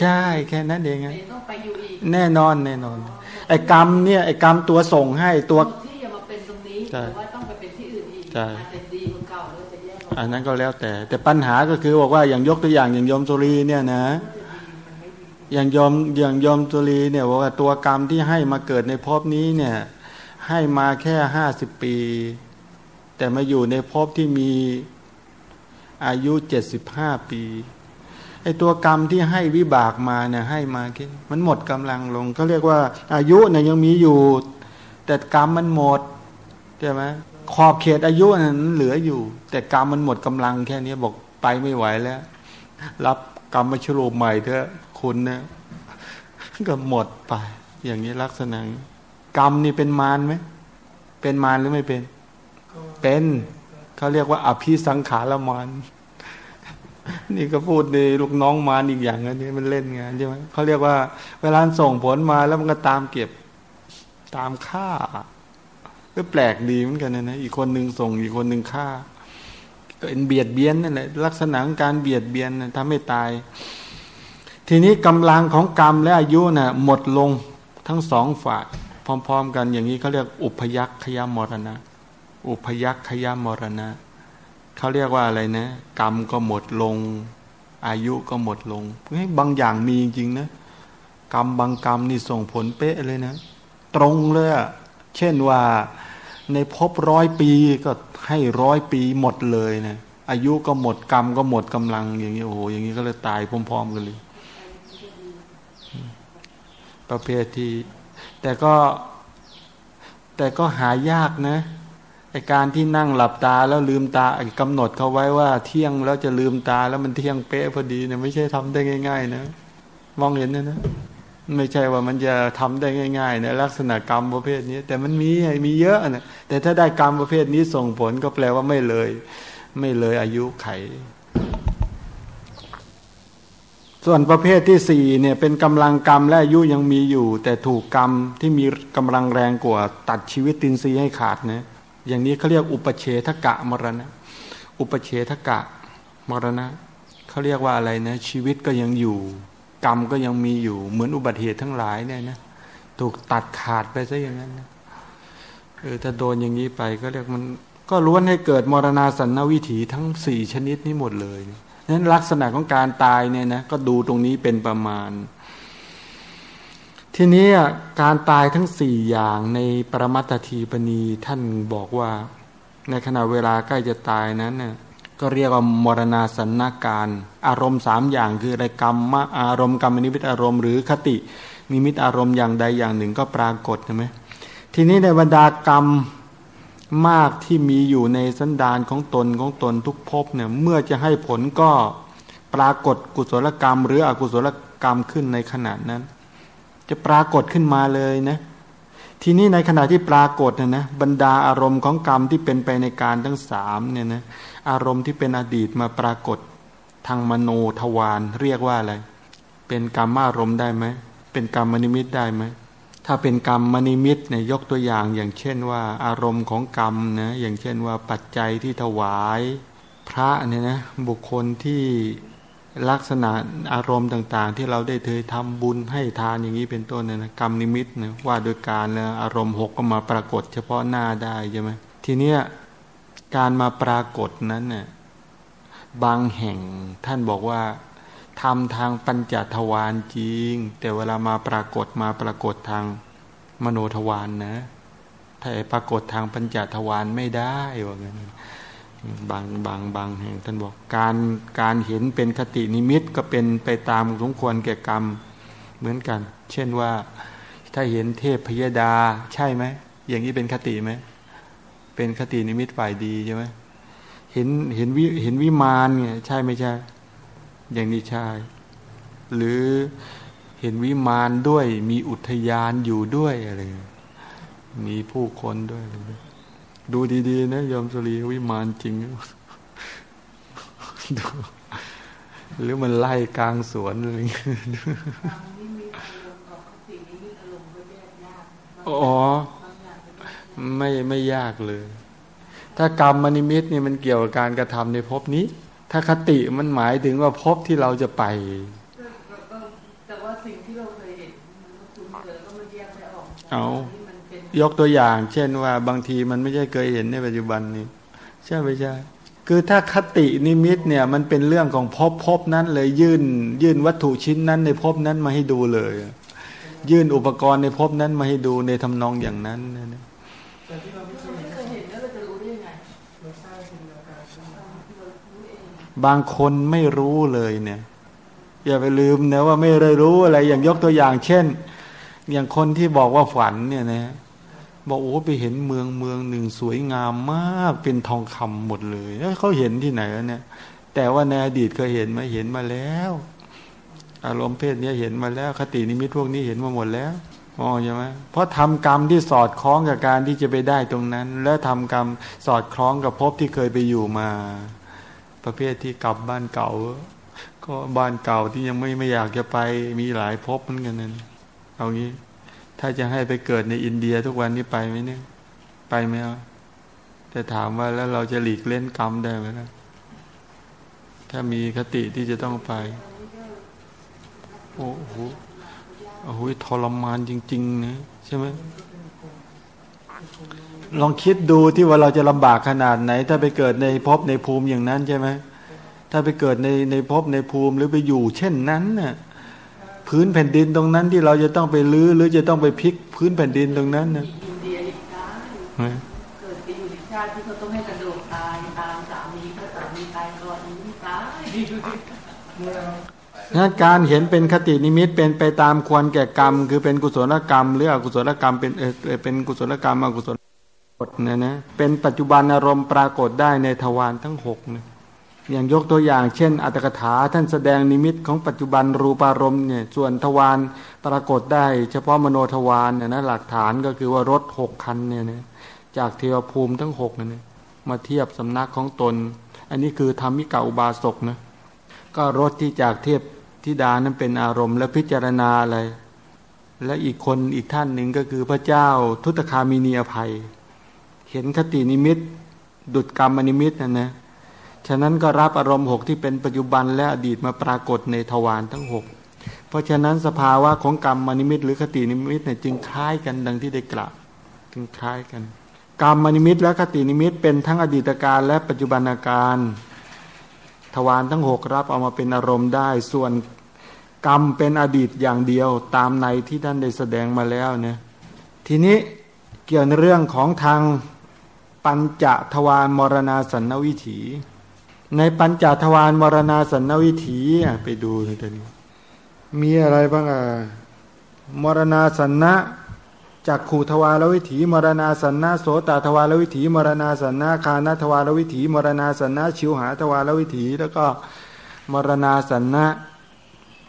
ใช่แค่นั้นเองต้องไปอยู่อีกแน่นอนแน่นอน ไอ้กรรมเนี่ยไอ้กรรมตัวส่งให้ตัวที่จะมาเป็นตรงนี้แต่ว่าต้องไปเป็นที่อื่นอีกใช่จะดีกว่าเก่าหรือจะแย่อันนั้นก็แล้วแต่ แต่ปัญหาก็คือบอกว่าอย่างยกตัวอย่างอย่างยมสุรีเนี่ยนะอย่างยมอย่างยมสุรีเนี่ยบอกว่าตัวกรรมที่ให้มาเกิดในภพนี้เนี่ย ให้มาแค่ห้าสิบปี แต่มาอยู่ในภพที่มีอายุเจ็ดสิบห้าปี ไอตัวกรรมที่ให้วิบากมาเนี่ยให้มาแค่มันหมดกำลังลงเขาเรียกว่า อายุเนี่ยยังมีอยู่ แต่กรรมมันหมดใช่ไหมขอบเขตอายุนั้นเหลืออยู่ แต่กรรมมันหมดกำลังแค่นี้บอกไปไม่ไหวแล้ว รับกรรมมาชโลมใหม่เถอะคุณเนี่ยก็หมดไป อย่างนี้ลักษณะกรรมนี่เป็นมารไหมเป็นมารหรือไม่เป็น เป็นเขาเรียกว่าอภิสังขารมาร นี่ก็พูดในลูกน้องมาอีกอย่างนนี้มันเล่นงานใช่ไหมเขาเรียกว่า เวลาส่งผลมาแล้วมันก็ตามเก็บตามค่าก็แปลกดีเหมือนกันนะนะอีกคนหนึ่งส่งอีกคนหนึ่งฆ่าเป็นเบียดเบียนนั่นแหละลักษณะของการเบียดเบียนทำให้ตาย ทีนี้กำลังของกรรมและอายุนะ่ะหมดลงทั้งสองฝ่ายพร้อม ๆ กันอย่างนี้เขาเรียกอุพยัคขยามรณะ อุพยัคขยามรณะ เขาเรียกว่าอะไรนะ กรรมก็หมดลง อายุก็หมดลงบางอย่างมีจริงๆนะ กรรมบางกรรมนี่ส่งผลเป๊ะเลยนะ ตรงเลยอะเช่นว่าในภพร้อยปีก็ให้ร้อยปีหมดเลยนะอายุก็หมดกรรมก็หมดกำลังอย่างนี้โอ้โหอย่างนี้ก็เลยตายพร้อมๆกันเลย ประเภทที่แต่ก็แต่ก็หายากนะ ไอการที่นั่งหลับตาแล้วลืมตากำหนดเขาไว้ว่าเที่ยงแล้วจะลืมตาแล้วมันเที่ยงเป๊ะพอดีเนี่ยไม่ใช่ทำได้ง่าย ๆ นะ มองเห็นนะนะไม่ใช่ว่ามันจะทำได้ง่ายๆนะลักษณะกรรมประเภทนี้ แต่มันมีมีเยอะนะแต่ถ้าได้กรรมประเภทนี้ส่งผลก็แปลว่าไม่เลย ไม่เลยอายุไข ส่วนประเภทที่สี่เนี่ยเป็นกำลังกรรมและอายุยังมีอยู่ แต่ถูกกรรมที่มีกำลังแรงกว่าตัดชีวิตตินซีให้ขาดนะ อย่างนี้เขาเรียกอุปเฉทกะมรณะ อุปเฉทกะมรณะเขาเรียกว่าอะไรนะ ชีวิตก็ยังอยู่ กรรมก็ยังมีอยู่ เหมือนอุบัติเหตุทั้งหลายเนี่ยนะถูกตัดขาดไปซะอย่างนั้นนะเออถ้าโดนอย่างนี้ไปก็เรียกมัน ก็ล้วนให้เกิดมรณาสันนวิถีทั้งสี่ชนิดนี้หมดเลยนั้นลักษณะของการตายเนี่ยนะก็ดูตรงนี้เป็นประมาณ ทีนี้การตายทั้งสี่อย่างในปรมัตทีปณีท่านบอกว่า ในขณะเวลาใกล้จะตายนั้นน่ยก็เรียกว่ามรณาสันนาการ อารมณ์สามอย่างคืออะไรกรรมอารมณ์กรรมนิมิตอารมณ์หรือคตินิมิตอารมณ์อย่างใดอย่างหนึ่งก็ปรากฏใช่ไหมทีนี้ในบรรดากรรมมากที่มีอยู่ในสันดานของตนของตนทุกภพเนี่ยเมื่อจะให้ผลก็ปรากฏกุศลกรรม หรืออกุศลกรรมขึ้นในขณะนั้น จะปรากฏขึ้นมาเลยนะ ทีนี้ในขณะที่ปรากฏนะนะบรรดาอารมณ์ของกรรมที่เป็นไปในการทั้งสามเนี่ยนะอารมณ์ที่เป็นอดีตมาปรากฏทางมโนทวารเรียกว่าอะไร เป็นกรรมอารมณ์ได้ไหมเป็นกรรมมนิมิตได้ไหมถ้าเป็นกรรมมนิมิตเนี่ยยกตัวอย่างอย่างเช่นว่าอารมณ์ของกรรมนะอย่างเช่นว่าปัจจัยที่ถวาย พระเนี่ยนะบุคคลที่ ลักษณะอารมณ์ต่าง ๆ ที่เราได้เคยทำบุญให้ทานอย่างนี้เป็นต้นเนะนะกรรมนิมิตนะว่าโดยการแล้วอารมณ์หกก็มาปรากฏ เฉพาะหน้าได้ใช่ไหมทีเนี้ยการมาปรากฏนั้นเนี่ยบางแห่งท่านบอกว่าทำทางปัญจทวารจริง แต่เวลามาปรากฏมาปรากฏทางมโนทวารนนะถ้าปรากฏทางปัญจทวารไม่ได้ว่างั้น บางบางบางแห่งท่านบอกการการเห็นเป็นคตินิมิตก็เป็นไปตามสมควรแก่กรรมเหมือนกัน เช่นว่าถ้าเห็นเทพพยดาใช่ไหมอย่างนี้เป็นคติไหมเป็นคตินิมิตฝ่ายดีใช่ไหมเห็นเห็นวิเห็นวิมานเนี่ยใช่ไม่ใช่ อย่างนี้ใช่ หรือเห็นวิมานด้วยมีอุทยานอยู่ด้วยอะไรมีผู้คนด้วยอะไร ดูดีๆนะยอมสุรีวิมานจริงดูหรือมันไล่กลางสวนอะไรเงี้ยอ๋อ ไม่ไม่ยากเลย ถ้ากรรมมนิมิตนี่มันเกี่ยวกับการกระทำในภพนี้ ถ้าคติมันหมายถึงว่าภพที่เราจะไป แต่ว่าสิ่งที่เราเคยเห็นมันคุ้นเคยก็มันแยกไม่ออก เอา ยกตัวอย่าง เช่นว่าบางทีมันไม่ใช่เคยเห็นในปัจจุบันนี้ ใช่ไหมใช่คือถ้าคตินิมิตเนี่ยมันเป็นเรื่องของพบพบนั้นเลยยื่น ยื่นวัตถุชิ้นนั้นในพบนั้นมาให้ดูเลย ยื่นอุปกรณ์ในพบนั้นมาให้ดูในทำนองอย่างนั้นนะบางคนไม่รู้เลยเนี่ย อย่าไปลืมนะว่าไม่ได้รู้อะไรอย่างยกตัวอย่าง เช่น อย่างคนที่บอกว่าฝันเนี่ยนะ บอกโอ้ไปเห็นเมืองเมืองหนึ่งสวยงามมากเป็นทองคำหมดเลยเขาเห็นที่ไหนเนี่ย แต่ว่าในอดีตเคยเห็นมาเห็นมาแล้ว อารมณ์เพศนี้เห็นมาแล้ว คตินิมิตพวกนี้เห็นมาหมดแล้วอ๋อใช่ไหมเพราะทำกรรมที่สอดคล้องกับการที่จะไปได้ตรงนั้น และทำกรรมสอดคล้องกับภพที่เคยไปอยู่มา ประเภทที่กลับบ้านเก่า ก็บ้านเก่าที่ยังไม่ไม่อยากจะไปมีหลายภพเหมือนกันนั่นเอางี้ ถ้าจะให้ไปเกิดในอินเดียทุกวันนี้ไปไหมเนี่ย ไปไหมอะแต่ถามว่าแล้วเราจะหลีกเล่นกรรมได้ไหมนะถ้ามีคติที่จะต้องไป โอ้โหโอ้โหทรมานจริง ๆ นะใช่ไหมลองคิดดูที่ว่าเราจะลำบากขนาดไหน ถ้าไปเกิดในภพในภูมิอย่างนั้นใช่ไหมถ้าไปเกิดในในภพในภูมิหรือไปอยู่ เช่นนั้นน่ะ พื้นแผ่นดินตรงนั้นที่เราจะต้องไปลื้อหรือจะต้องไปพลิกพื้นแผ่นดินตรงนั้นนะอินเดียอีกได้เกิดไปอยู่ในชาติที่เขาต้องให้กระโดดตายตามสามีถ้าสามีตายก่อนนี่ตายนั้นการเห็นเป็นคตินิมิตเป็นไปตามควรแก่กรรม คือเป็นกุศลกรรม หรืออกุศลกรรมเป็นเออเป็นกุศลกรรมอกุศลกฎเนี่ยนะเป็นปัจจุบันอารมณ์ปรากฏได้ในทวารทั้งหกเนี่ย อย่างยกตัวอย่าง เช่น อัตถกถาท่านแสดงนิมิตของปัจจุบันรูปารมณ์เนี่ยส่วนทวารปรากฏได้ เฉพาะมโนทวารเนี่ยนะหลักฐานก็คือว่ารถหกคันเนี่ยนะจากเทวภูมิทั้งหกเนี่ยมาเทียบสำนักของตน อันนี้คือธัมมิกอุบาสกนะก็รถที่จากเทียบทิดานั้นเป็นอารมณ์ และพิจารณาอะไร และอีกคนอีกท่านหนึ่งก็คือพระเจ้าทุฏฐคามินีอภัย เห็นคตินิมิต ดุจกรรมนิมิตนะนะ ฉะนั้นก็รับอารมณ์หกที่เป็นปัจจุบันและอดีตมาปรากฏในทวารทั้งหกเพราะฉะนั้นสภาวะของกรรมนิมิตหรือคตินิมิตเนี่ยจึงคล้ายกันดังที่ได้กล่าวจึงคล้ายกัน กรรมนิมิตและคตินิมิตเป็นทั้งอดีตการและปัจจุบันการทวารทั้งหกรับเอามาเป็นอารมณ์ได้ ส่วนกรรมเป็นอดีตอย่างเดียวตามในที่ท่านได้แสดงมาแล้วเนี่ยทีนี้เกี่ยวในเรื่องของทางปัญจทวารมรณาสันนวิถี ในปัญจทวารมรณาสันนวิถีอะไปดูเลยตอนนี้ มีอะไรบ้างอะมรณาสันนะจากขูทวารวิถี มรณาสันนะโสตทวารวิถี มรณาสันนะคานทวารวิถี มรณาสันนะชิวหาทวารวิถี แล้วก็มรณาสันนะ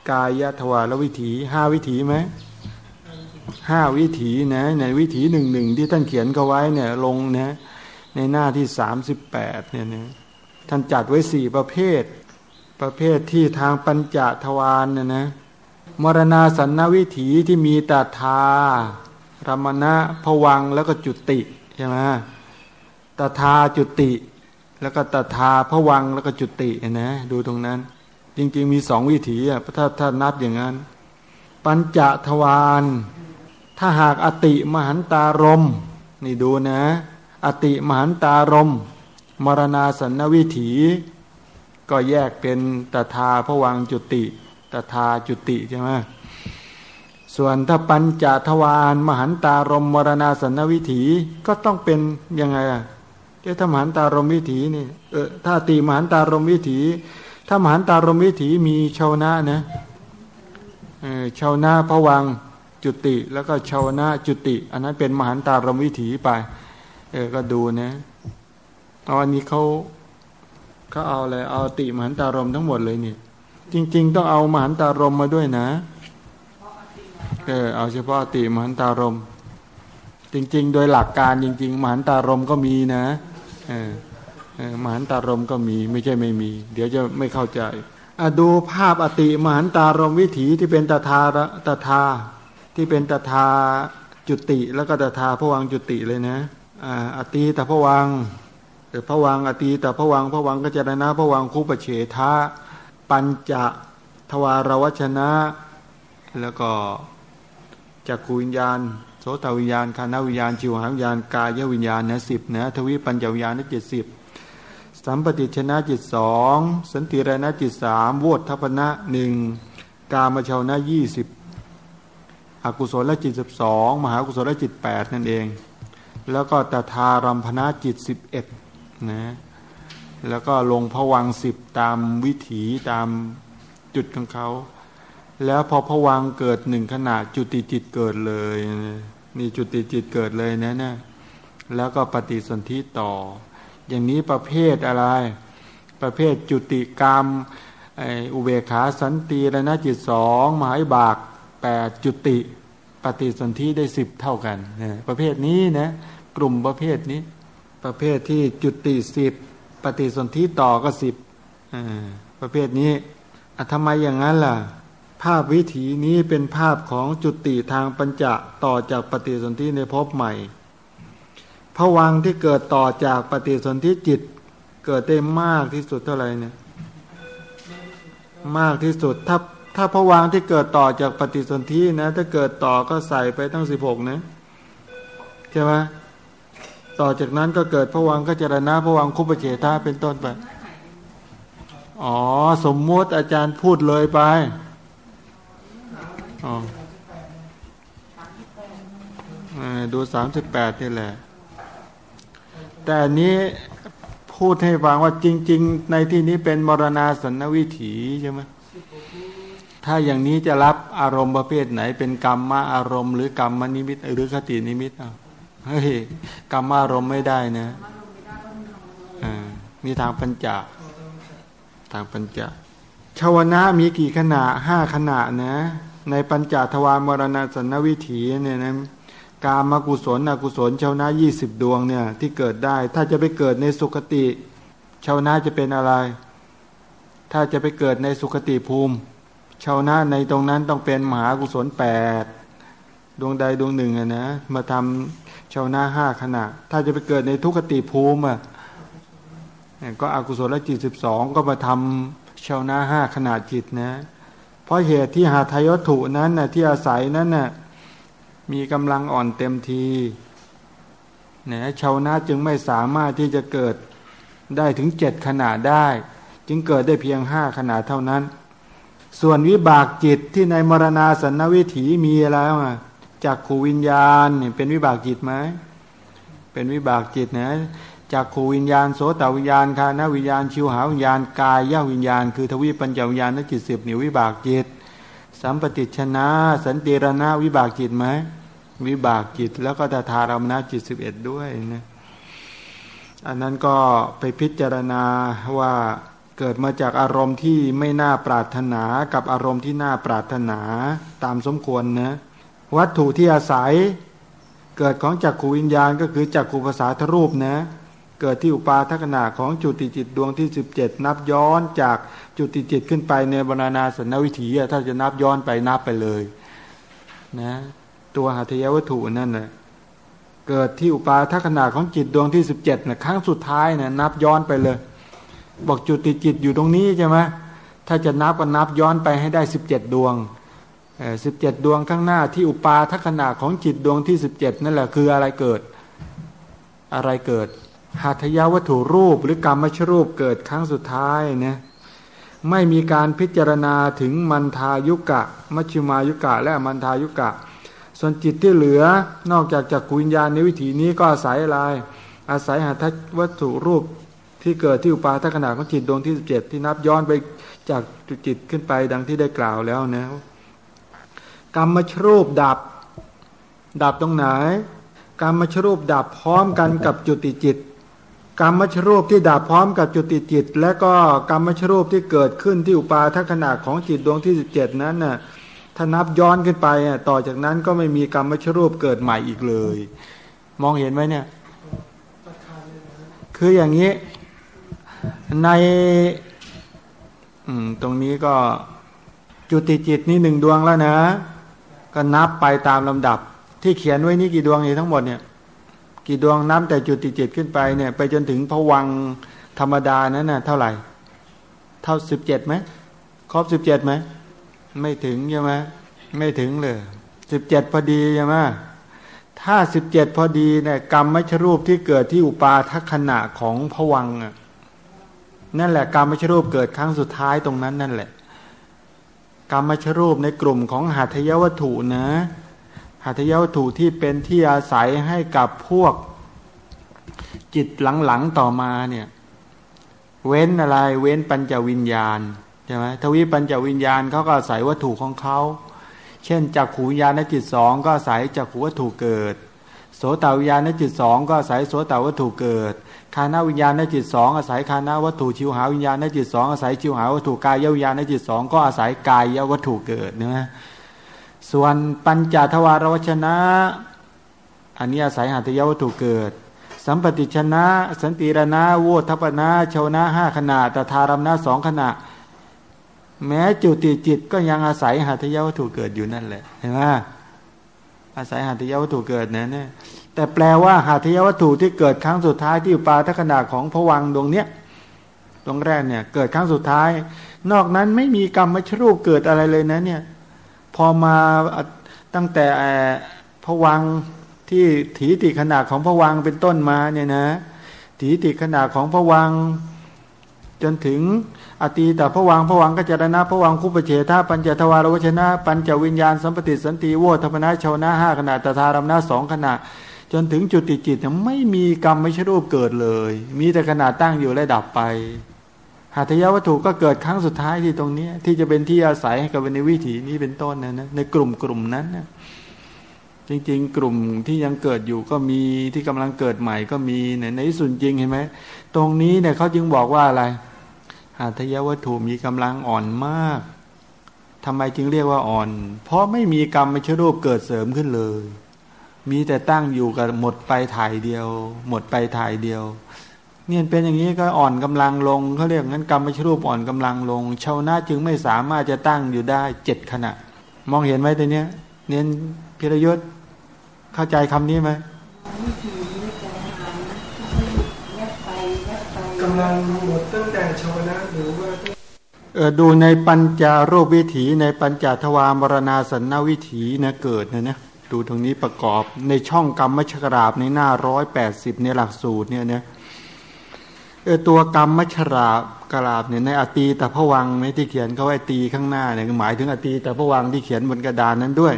กายทวารวิถีห้าวิถีไหมห้าวิถีนะในวิถีหนึ่งหนึ่งที่ท่านเขียนก็ไว้เนี่ยลงนะในหน้าที่สามสิบแปดเนี่ยนะ ท่านจัดไว้สี่ประเภท ประเภทที่ทางปัญจทวารเนี่ยนะมรณาสันนวิถีที่มีตาทารมณะผวังแล้วก็จุติใช่ไหมตาทาจุติ แล้วก็ตาทาผวังแล้วก็จุตินะดูตรงนั้น จริงๆมีสองวิถีอะถ้าถ้านับอย่างนั้น ปัญจทวารถ้าหากอติมหันตารมนี่ดูนะ อติมหันตารม มรณาสันนวิถี ก็แยกเป็นตถาผวังจุติตถาจุติใช่ไหมส่วนถ้าปัญจทวารมหันตารมมรณาสันนวิถีก็ต้องเป็นยังไงอะเจ้าถ้ามหันตารมวิถีนี่เออถ้าตีมหันตารมวิถี ถ้ามหันตารมวิถีมีชาวนะนะเออชาวนาผวังจุติ แล้วก็ชาวนะจุติ อันนั้นเป็นมหันตารมวิถีไป เออก็ดูนะ เอาอันนี้เขาเขาเอาอะไรเอาติมหันตารมทั้งหมดเลยเนี่ย จริง ๆ ต้องเอามหันตารมมาด้วยนะเออเอาเฉพาะติมหันตารม จริง ๆ โดยหลักการจริง ๆ มหันตารมก็มีนะเออเออมหันตารมก็มีไม่ใช่ไม่มี เดี๋ยวจะไม่เข้าใจอดูภาพอติมหันตารมวิถีที่เป็นตถาตถาที่เป็นตถาจุติ แล้วก็ตถาพวังจุติเลยนะอ่าอติตพวัง เออพวังอติตพวังพวังก็จะนะพวังคุปเฉทะปัญจทวารวัชนะ แล้วก็จักขูวิญญาณโสตวิญญาณคานวิญญาณจิวหาวิญญาณ กายวิญญาณนะสิบนะทวิปัญจวิญญาณนะเจ็ดสิบสัมปติชนะจิตสองสันติรณะจิตสามโวทัพนะหนึ่งกามชาวนะยี่สิบอกุศลและจิตสิบสองมหากุศลและจิตแปดนั่นเอง แล้วก็ตถารัมพนาจิตสิบเอ็ด นะแล้วก็ลงผวังสิบตามวิถีตามจุดของเขา แล้วพอผวังเกิดหนึ่งขณะจุติจิตเกิดเลยนี่จุติจิตเกิดเลยนะนะแล้วก็ปฏิสนธิต่อ อย่างนี้ประเภทอะไร ประเภทจุติกรรมอุเบขาสันติและนะจิตสองมหายบากแปดจุติ ปฏิสนธิได้สิบเท่ากันนะประเภทนี้นะกลุ่มประเภทนี้ ประเภทที่จุติสิบปฏิสนธิต่อก็สิบประเภทนี้ทำไมอย่างนั้นล่ะ ภาพวิถีนี้เป็นภาพของจุติทางปัญจะต่อจากปฏิสนธิในภพใหม่ผวังที่เกิดต่อจากปฏิสนธิจิต เกิดได้มากที่สุดเท่าไหร่เนี่ยมากที่สุดถ้าถ้าผวังที่เกิดต่อจากปฏิสนธินะ ถ้าเกิดต่อก็ใส่ไปตั้งสิบหกนะใช่ไหม ต่อจากนั้นก็เกิดพระวังก็จรณะพระวังคุปเฉทาเป็นต้นไป อ๋อ สมมุติอาจารย์พูดเลยไป อ๋อดูสามสิบแปดนี่แหละ แต่นี้พูดให้ฟังว่าจริง ๆ ในที่นี้เป็นมรณาสันวิถีใช่ไหมถ้าอย่างนี้จะรับอารมณ์ประเภทไหน เป็นกรรมมาอารมณ์หรือกรรมมนิมิตหรือคตินิมิตเอา เฮ้ยกรรมารมไม่ได้นะมีทางปัญจทางปัญจชาวนะมีกี่ขณะห้าขณะนะ ในปัญจทวารมรณะสันวิถีเนี่ยนะกามกุศลอกุศลชาวนะยี่สิบดวงเนี่ยที่เกิดได้ ถ้าจะไปเกิดในสุคติชาวนะจะเป็นอะไร ถ้าจะไปเกิดในสุคติภูมิชาวนะในตรงนั้นต้องเป็นมหากุศลแปดดวงใดดวงหนึ่งนะมาทำ ชาวนาห้าขณะ ถ้าจะไปเกิดในทุกขติภูมิอะก็อกุศลจิตสิบสองก็มาทำชาวนาห้าขนาดจิตนะ เพราะเหตุที่หาทายถุนั้นนะที่อาศัยนั้นน่ะมีกำลังอ่อนเต็มทีนะชาวนาจึงไม่สามารถที่จะเกิดได้ถึงเจ็ดขนาดได้ จึงเกิดได้เพียงห้าขนาดเท่านั้น ส่วนวิบากจิตที่ในมรณาสันนวิถีมีแล้วอะ จากขูวิญญาณเนี่ยเป็นวิบากจิตไหมเป็นวิบากจิตนะจากขูวิญญาณโสตวิญญาณคานวิญญาณชิวหาวิญญาณกายย่วิญญาณ คือทวีปัญจวิญญาณนจิตสิบนิววิบากจิต สัมปติชนะ สันติรณะวิบากจิตไหมวิบากจิตแล้วก็ตถารมณจิตสิบเอ็ดด้วยนะอันนั้นก็ไปพิจารณาว่าเกิดมาจากอารมณ์ที่ไม่น่าปรารถนากับอารมณ์ที่น่าปรารถนาตามสมควรนะ วัตถุที่อาศัยเกิดของจักขูวิญญาณก็คือจักขูภาษาทรูปนะเกิดที่อุปาทัศนาของจุติจิตดวงที่สิบเจ็ดนับย้อนจากจุติจิตขึ้นไปในบรรณาสนวิถีถ้าจะนับย้อนไปนับไปเลยนะตัวหัตถยวัตถุนั่นนะเกิดที่อุปาทัศนาของจิตดวงที่สิบเจ็ดนะครั้งสุดท้ายนะนับย้อนไปเลย บอกจุติจิตอยู่ตรงนี้ใช่ไหมถ้าจะนับก็นับย้อนไปให้ได้สิบเจ็ดดวง สิบเจ็ดดวงข้างหน้าที่อุปาทัขณะของจิตดวงที่สิบเจ็ดนั่นแหละคืออะไรเกิด อะไรเกิดหาทยาวัตถุรูปหรือกรรมชรูปเกิดครั้งสุดท้ายเนี่ยไม่มีการพิจารณาถึงมันทายุกะ มัชฌิมายุกะ และมันทายุกะ ส่วนจิตที่เหลือนอกจากจากกุญญาณในวิถีนี้ก็อาศัยอะไร อาศัยหาทวัตถุรูปที่เกิดที่อุปาทัขณะของจิตดวงที่สิบเจ็ดที่นับย้อนไปจากจุจิตขึ้นไปดังที่ได้กล่าวแล้วนะ กรรมชรูปดับ ดับตรงไหน กรรมชรูปดับพร้อมกันกับจุติจิต กรรมชรูปที่ดับพร้อมกับจุติจิต และก็กรรมชรูปที่เกิดขึ้นที่อุปาทขณะของจิตดวงที่สิบเจ็ดนั้นน่ะถ้านับย้อนขึ้นไปต่อจากนั้นก็ไม่มีกรรมชรูปเกิดใหม่อีกเลย มองเห็นไหมเนี่ย คืออย่างนี้ในตรงนี้ก็จุติจิตนี่หนึ่งดวงแล้วนะ ก็นับไปตามลำดับ ที่เขียนไว้นี่กี่ดวงนี่ทั้งหมดเนี่ยกี่ดวงนับแต่จุติจิตขึ้นไปเนี่ยไปจนถึงพวังธรรมดานั้นน่ะเท่าไหร่ เท่าสิบเจ็ดไหมครบสิบเจ็ดไหมไม่ถึงใช่ไหมไม่ถึงเลยสิบเจ็ดพอดีใช่ไหมถ้าสิบเจ็ดพอดีเนี่ยกรรมไม่ชรูปที่เกิดที่อุปาทัขณะของพวังอะนั่นแหละกรรมไม่ชรูปเกิดครั้งสุดท้ายตรงนั้นนั่นแหละ กรรมชรูปในกลุ่มของหัตถยวัตถุนะ หัตถยวัตถุที่เป็นที่อาศัยให้กับพวกจิตหลังๆต่อมาเนี่ยเว้นอะไรเว้นปัญจวิญญาณใช่ไหมทวีปัญจวิญญาณเขาก็อาศัยวัตถุของเขา เช่นจักขูวิญญาณจิตสองก็อาศัยจักขูวัตถุเกิด โสตวิญญาณจิตสองก็อาศัยโสตวัตถุเกิด คานาวิญญาณในจิตสองอาศัยคานาวัตถุชิวหาวิญญาณในจิตสองอาศัยชิวหาวัตถุกายวิญญาณในจิตสองก็อาศัยกายวัตถุเกิดนะส่วนปัญจทวารวชนะ อันนี้อาศัยหัตถยวัตถุเกิด สัมปติชนะ สันติรณะโวทัปนาชาวนะห้าขนาดตถารมนะสองขนาดแม้จุติจิตก็ยังอาศัยหัตถยวัตถุเกิดอยู่นั่นแหละเห็นไหม อาศัยหัตถยวัตถุเกิดเนี่ยแต่แปลว่าหาทยวัตถุที่เกิดครั้งสุดท้ายที่อุปาทัขนาของผวังดวงเนี้ยดวงแรกเนี่ย เกิดครั้งสุดท้าย นอกนั้นไม่มีกรรมมชรูปเกิดอะไรเลยนะเนี่ย พอมาตั้งแต่ผวังที่ถีติขนาดของพระวังเป็นต้นมาเนี่ยนะถีติขนาดของพระวังจนถึง อตีแต่พระวังพระวังก็จะนะพระวังคุปเฉทาปัญจทวารวชนะ ปัญจวิญญาณสัมปติสันติโวธรรมนาชาวนาห้าขนาดตถารมนาสองขนาดจนถึงจุติจิตไม่มีกรรมไม่ใช่รูปเกิดเลย มีแต่ขนาดตั้งอยู่และดับไปหัตถยวัตถุก็เกิดครั้งสุดท้ายที่ตรงนี้ ที่จะเป็นที่อาศัยให้กับในวิถีนี้เป็นต้นนะนะในกลุ่มกลุ่มนั้นนะจริงๆ กลุ่มที่ยังเกิดอยู่ก็มีที่กำลังเกิดใหม่ก็มีในในส่วนจริงเห็นไหมตรงนี้เนี่ยเขาจึงบอกว่าอะไร หัตถยวัตถุมีกำลังอ่อนมากทำไมจึงเรียกว่าอ่อน เพราะไม่มีกรรมไม่ชรูปเกิดเสริมขึ้นเลย มีแต่ตั้งอยู่กับหมดไปถ่ายเดียว หมดไปถ่ายเดียว เนี่ยเป็นอย่างนี้ก็อ่อนกำลังลงเขาเรียกงั้นกรรมมชรูปอ่อนกำลังลง ชาวนาจึงไม่สามารถจะตั้งอยู่ได้เจ็ดขณะ มองเห็นไหมตัวเนี้ย เน้นพิรยศเข้าใจคำนี้ไหมกำลังหมดตั้งแต่ชาวนะหรือว่าเออดูในปัญจารูปวิถีในปัญจทวามรณาสันนาวิถีนะเกิดนะนะดูตรงนี้ประกอบในช่องกรรมมชกราบในหน้าร้อยแปดสิบในหลักสูตรเนี่ยนะเออตัวกรรมมชราบกราบเนี่ยในอตีแต่พวังในที่เขียนเขาไว้ตีข้างหน้าเนี่ยหมายถึงอตีแต่พวังที่เขียนบนกระดานนั้นด้วย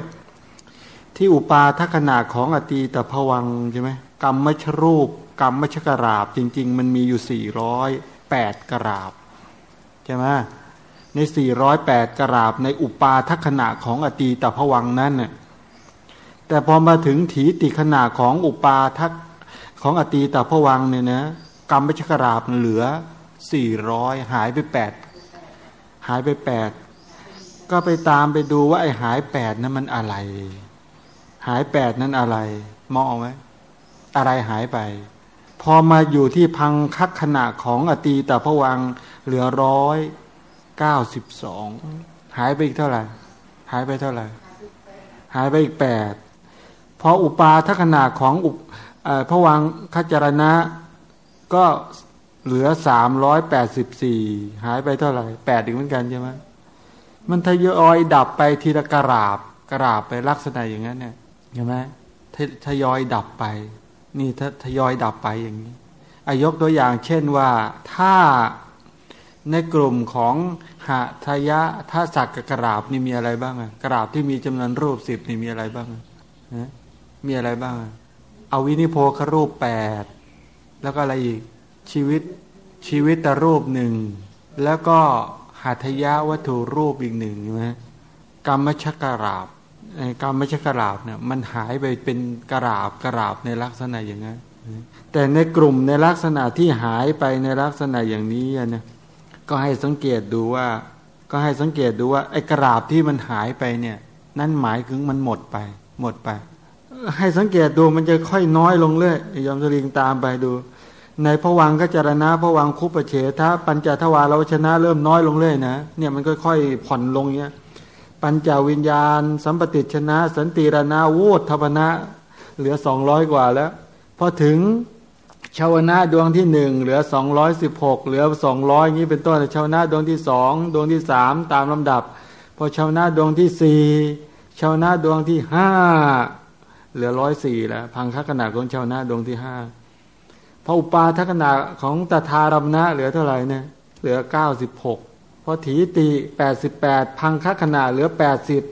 ที่อุปาทัขนาของอตีแต่พวังใช่ไหมกรรมมชรูป กรรมมชกราบจริง ๆ มันมีอยู่สี่ร้อยแปดกราบใช่ไหมในสี่ร้อยแปดกราบในอุปาทัขณะของอตีตพวังนั้นน่ยแต่พอมาถึงถีติขณะของอุปาทักของอตีตพวังเนี่ยนะกรรมมชกราบเหลือสี่ร้อยหายไปแปดหายไปแปดก็ไปตามไปดูว่าไอ้หายแปดนั้นมันอะไร หายแปดนั้นอะไร มองไหมอะไรหายไป พอมาอยู่ที่พังคักขณะของอตีตพวังเหลือร้อยเก้าสิบสองหายไปอีกเท่าไหร่ หายไปเท่าไหร่ หายไปอีกแปดพออุปาทัขณะของอุปพระวังขจรณะก็เหลือสามร้อยแปดสิบสี่หายไปเท่าไหร่แปดอีกเหมือนกันใช่ไหมมันทยอยดับไปทีละกราบกราบไปลักษณะอย่างนั้นเนี่ยเห็นไหมทยอยดับไป นี่ถ้าทยอยดับไปอย่างนี้อายกตัวอย่างเช่นว่าถ้าในกลุ่มของหะทยะถ้าสักกับกราบนี่มีอะไรบ้างอะกราบที่มีจำนวนรูปสิบนี่มีอะไรบ้างนะมีอะไรบ้างเอาวินิโพครูปแปดแล้วก็อะไรอีกชีวิตชีวิตตรูปหนึ่งแล้วก็หัตยะวัตถุรูปอีกหนึ่งใช่ไหมกรรมชกราบ กรรมชกราบเนี่ยมันหายไปเป็นกราบกราบในลักษณะอย่างนั้นแต่ในกลุ่มในลักษณะที่หายไปในลักษณะอย่างนี้นะก็ให้สังเกตดูว่า ก็ให้สังเกตดูว่าไอ้กราบที่มันหายไปเนี่ย นั่นหมายถึงมันหมดไป หมดไป ให้สังเกตดูมันจะค่อยน้อยลงเรื่อยยอมสลิงตามไปดู ในพวังก็จารณะพวังคุปเฉทะปัญจทวารเราชนะเริ่มน้อยลงเรื่อยนะเนี่ยมันค่อยๆผ่อนลงเนี้ย ปัญจวิญญาณ สัมปติชนะ สันติรณาวูดทพนะ เหลือสองร้อยกว่าแล้ว พอถึงชาวนะดวงที่หนึ่งเหลือสองร้อยสิบหกเหลือสองร้อยนี้เป็นต้นชาวนะดวงที่สองดวงที่สามตามลำดับ พอชาวนะดวงที่สี่ชาวนะดวงที่ห้าเหลือร้อยสี่แล้วพังคขนาดของชาวนะดวงที่ห้าพออุปาทักขนาดของตถารมนะเหลือเท่าไหร่เนี่ยเหลือเก้าสิบหก พอถีติแปดสิบแปดพังคขนาดเหลือแปดสิบ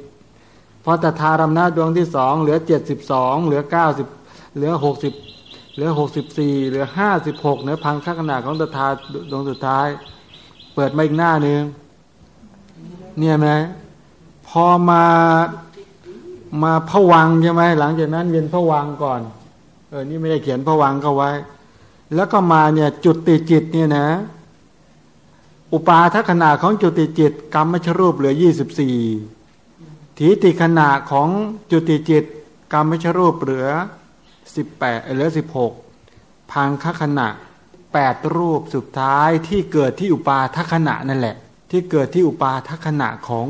พอตถารมนะดวงที่สองเหลือเจ็ดสิบสองเหลือเก้าสิบเหลือหกสิบเหลือหกสิบสี่เหลือห้าสิบหกเนื้อพังข้าขนาดของตถาดวงสุดท้าย เปิดมาอีกหน้าหนึ่งเนี่ยไหมพอมามาผวังใช่ไหมหลังจากนั้นเวียนผวังก่อน เออนี่ไม่ได้เขียนผวังเข้าไว้ แล้วก็มาเนี่ยจุดติจิตเนี่ยนะ อุปาทัขนาดของจุติจิต กรรมมชรูปเหลือยี่สิบสี่ทีติขนาดของจุติจิต กรรมมชรูปเหลือสิบแปดเหลือสิบหกพังคขณะแปดรูปสุดท้ายที่เกิดที่อุปาทัขณะนั่นแหละ ที่เกิดที่อุปาทัขณะของ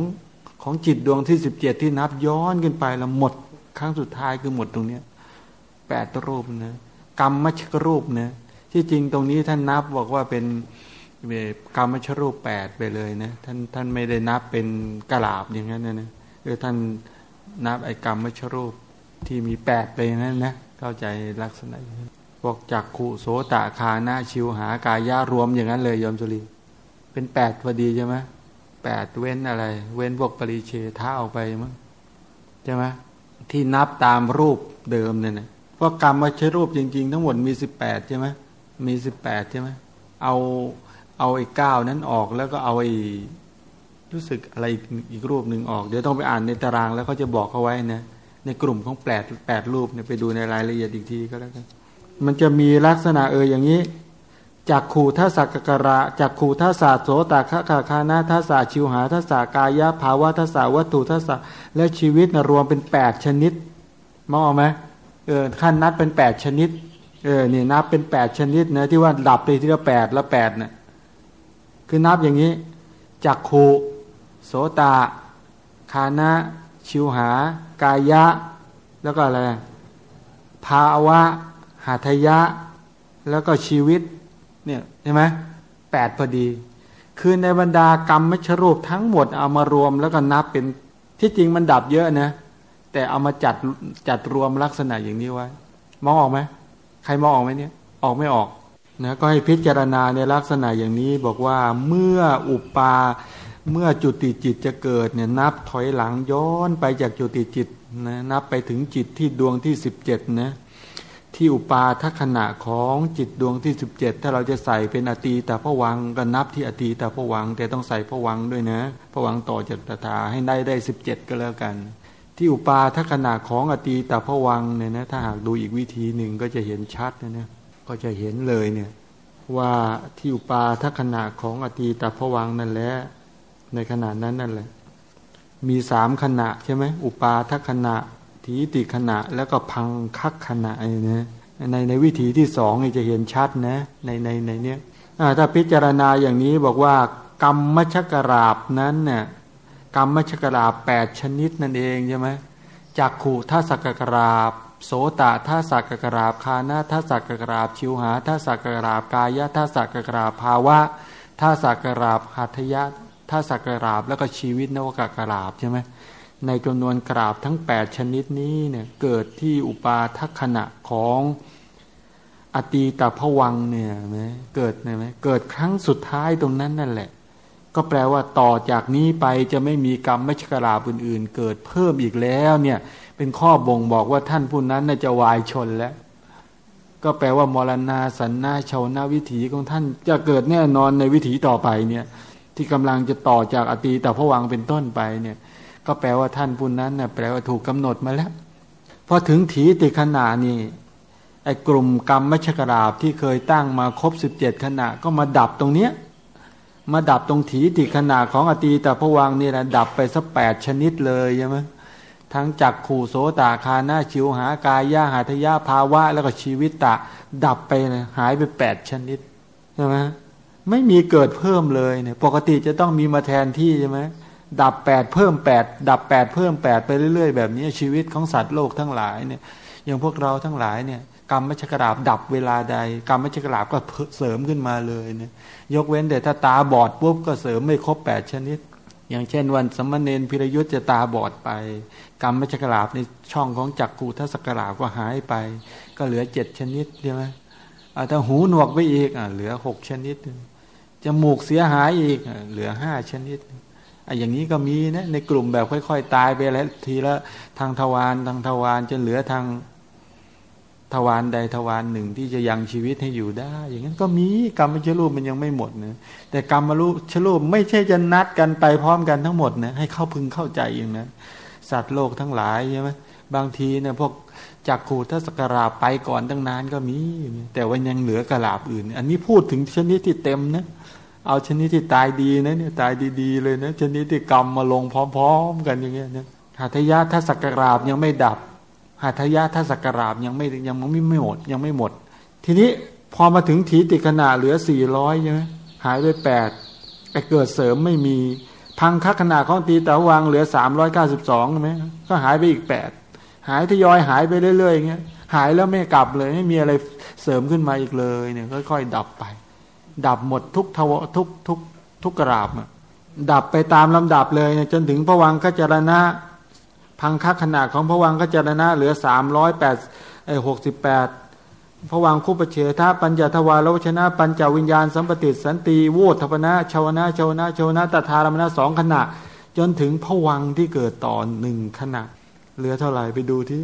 ของจิตดวงที่สิบเจ็ดที่นับย้อนขึ้นไปแล้วหมดครั้งสุดท้ายคือหมดตรงเนี้ยแปดรูปนะกรรมมชรูปนะที่จริงตรงนี้ท่านนับบอกว่าเป็น กรรมมชรูปแปดไปเลยนะท่านท่านไม่ได้นับเป็นกลาบอย่างนั้นนะนะคือท่านนับไอ้กรรมมชรูปที่มีแปดไปนั้นนะเข้าใจลักษณะอย่างนั้นพวกจักขุโสตะคานาชิวหากายารวมอย่างนั้นเลยยมสุรีเป็นแปดพอดีใช่ไหมแปดเว้นอะไร เว้นพวกปริเชท้าออกไปมั้งใช่ไหมที่นับตามรูปเดิมเนี่ยนะเพราะกรรมมาใช้รูปจริง ๆ ทั้งหมดมีสิบแปดใช่ไหมมีสิบแปดใช่ไหมเอา เอาไอ้เก้านั้นออกแล้วก็เอาไอ้รู้สึกอะไรอีกรูปหนึ่งออกเดี๋ยวต้องไปอ่านในตารางแล้วเขาจะบอกเขาไว้นะในกลุ่มของแปดแปดรูปเนี่ยไปดูในรายละเอียดอีกทีก็แล้วกันมันจะมีลักษณะเอออย่างนี้จากขูทัศกกระจากขูทัศโสตาคาคานาทัศชิวหาทัศกายะภาวะทัศวัตถุทัศและชีวิตนะรวมเป็นแปดชนิดมองออกไหมเออขั้นนัดเป็นแปดชนิดเออนี่นับเป็นแปดชนิดนะที่ว่าดับไปที่ละแปดละแปดนะ่ะ คือนับอย่างนี้จากขูโสตาคานะ ชิวหา กายะ แล้วก็อะไรภาวะหัตยะ แล้วก็ชีวิต เนี่ยใช่ไหมแปดพอดี คือในบรรดากรรมมชรูปทั้งหมดเอามารวมแล้วก็นับเป็นที่จริงมันดับเยอะนะ แต่เอามาจัดจัดรวมลักษณะอย่างนี้ไว้ มองออกไหมใครมองออกไหมเนี่ย ออกไม่ออก นะก็ให้พิจารณาในลักษณะอย่างนี้บอกว่าเมื่ออุปาเมื่อจุติจิตจะเกิดเนี่ยนับถอยหลังย้อนไปจากจุติจิตนะนับไปถึงจิตที่ดวงที่สิบเจ็ดนะที่อุปาทัขณะของจิตดวงที่สิบเจ็ดถ้าเราจะใส่เป็นอตีแต่พวังก็นับที่อตีแต่พวัง แต่ต้องใส่พวังด้วยนะพวังต่อจากตถาให้ได้ได้สิบเจ็ดก็แล้วกัน ที่อุปาทัขณะของอตีแต่พวังเนี่ยนะถ้าหากดูอีกวิธีหนึ่งก็จะเห็นชัดนะนะ ก็จะเห็นเลยเนี่ยว่าที่อุปาทัขณะของอตีตพวังนั่นแหละในขณะนั้นนั่นแหละ มีสามขณะใช่ไหมอุปาทัขณะทีติขณะแล้วก็พังคักขณะนะในในวิธีที่สองนี่จะเห็นชัดนะในในในเนี้ยถ้าพิจารณาอย่างนี้บอกว่ากรรมมชกราบนั้นเนี่ยกรรมมชกราบแปดชนิดนั่นเองใช่ไหมจากขู่ท่าสักกราบ โสตท่าสักกราบคานาท่าสักกราบชิวหาท่าสักกราบกายะท่าสักกราบภาวะท่าสักกราบหัตยะท่าสักกราบแล้วก็ชีวิตนวกกราบใช่ไหมในจำนวนกราบทั้ง 8 ชนิดนี้เนี่ยเกิดที่อุปาทัขณะของอตีตาผวังเนี่ยไหมเกิดไหมเกิดครั้งสุดท้ายตรงนั้นนั่นแหละ ก็แปลว่าต่อจากนี้ไปจะไม่มีกรรมไม่ชกราบอื่น ๆ เกิดเพิ่มอีกแล้วเนี่ย เป็นข้อบ่งบอกว่าท่านผู้นั้นน่าจะวายชนแล้ว ก็แปลว่ามรณาสันนาชาวนาวิถีของท่านจะเกิดแน่นอนในวิถีต่อไปเนี่ย ที่กำลังจะต่อจากอตีแตาผวังเป็นต้นไปเนี่ย ก็แปลว่าท่านผู้นั้นนะ่ะแปลว่าถูกกาหนดมาแล้วพอถึงถีติขณะนี่ไอ้กลุ่มกรรมมชกราบที่เคยตั้งมาครบสิบเจ็ดขณะก็มาดับตรงเนี้ย มาดับตรงถีติขณะของอตีแต่พวังนี่แหละดับไปสักแปดชนิดเลยใช่ไหมทั้งจักขู่โสตาคาหน้าชิวหากายาหาทยาภาวะ แล้วก็ชีวิตตะ ดับไปหายไปแปดชนิดใช่ไหมไม่มีเกิดเพิ่มเลยเนี่ย ปกติจะต้องมีมาแทนที่ใช่ไหมดับแปดเพิ่มแปดดับแปดเพิ่มแปดไปเรื่อย ๆ แบบนี้ชีวิตของสัตว์โลกทั้งหลายเนี่ยอย่างพวกเราทั้งหลายเนี่ย กรรมมชกราบดับเวลาใด กรรมมชกราบก็เสริมขึ้นมาเลยเนี่ยยกเว้นแต่ถ้าตาบอดปุ๊บก็เสริมไม่ครบแปดชนิด อย่างเช่นวันสมณเณรพิรยุทธ์จะตาบอดไป กรรมมชกราบในช่องของจักรกูทัศกราบก็หายไป ก็เหลือเจ็ดชนิดใช่ไหมถ้าหูหนวกไปอีกอะเหลือหกชนิดจมูกเสียหายอีกเหลือห้าชนิดอย่างนี้ก็มีนะในกลุ่มแบบค่อย ๆ ตายไปแล้วทีละทางทวารทางทวารจนเหลือทาง ทวารใดทวารหนึ่งที่จะยังชีวิตให้อยู่ได้ อย่างนั้นก็มีกรรมชรูปมันยังไม่หมดนะแต่กรรมรูชรูปไม่ใช่จะนัดกันไปพร้อมกันทั้งหมดนะให้เข้าพึงเข้าใจอย่างนั้น สัตว์โลกทั้งหลายใช่ไหมบางทีเนี่ยพวกจักขูทศกราไปก่อนตั้งนานก็มี แต่ว่ายังเหลือกระลาบอื่น อันนี้พูดถึงชนิดที่เต็มนะเอาชนิดที่ตายดีนะเนี่ยตายดีๆเลยนะชนิดที่กรรมมาลงพร้อม ๆ กันอย่างเงี้ยนะหัตถยะทัศกราบยังไม่ดับ หัตถยะทัศกราบยังไม่ยังไม่ไม่หมด ยังไม่หมด ทีนี้พอมาถึงถีติขนาเหลือสี่ร้อยใช่ไหมหายไปแปดไอเกิดเสริมไม่มี พังคักขนาดของตีตะวังเหลือสามร้อยเก้าสิบสองใช่ไหมก็หายไปอีกแปดหายทยอยหายไปเรื่อยๆอย่างเงี้ยหายแล้วไม่กลับเลย ไม่มีอะไรเสริมขึ้นมาอีกเลยเนี่ยค่อยๆดับไป ดับหมดทุกทวทุกทุกทุกกราบดับไปตามลำดับเลยจนถึงพระวังขจรณะ พังคักขนาดของพระวังก็จรณะเหลือสามร้อยแปดไอหกสิบแปดพระวังคุปเฉทาปัญจทวารวชนะ ปัญจวิญญาณสัมปติสันติโวทพนะชาวนะชาวนะชาวนะตถารมนะสองขณะ จนถึงพระวังที่เกิดต่อหนึ่งขณะ เหลือเท่าไหร่ไปดูที่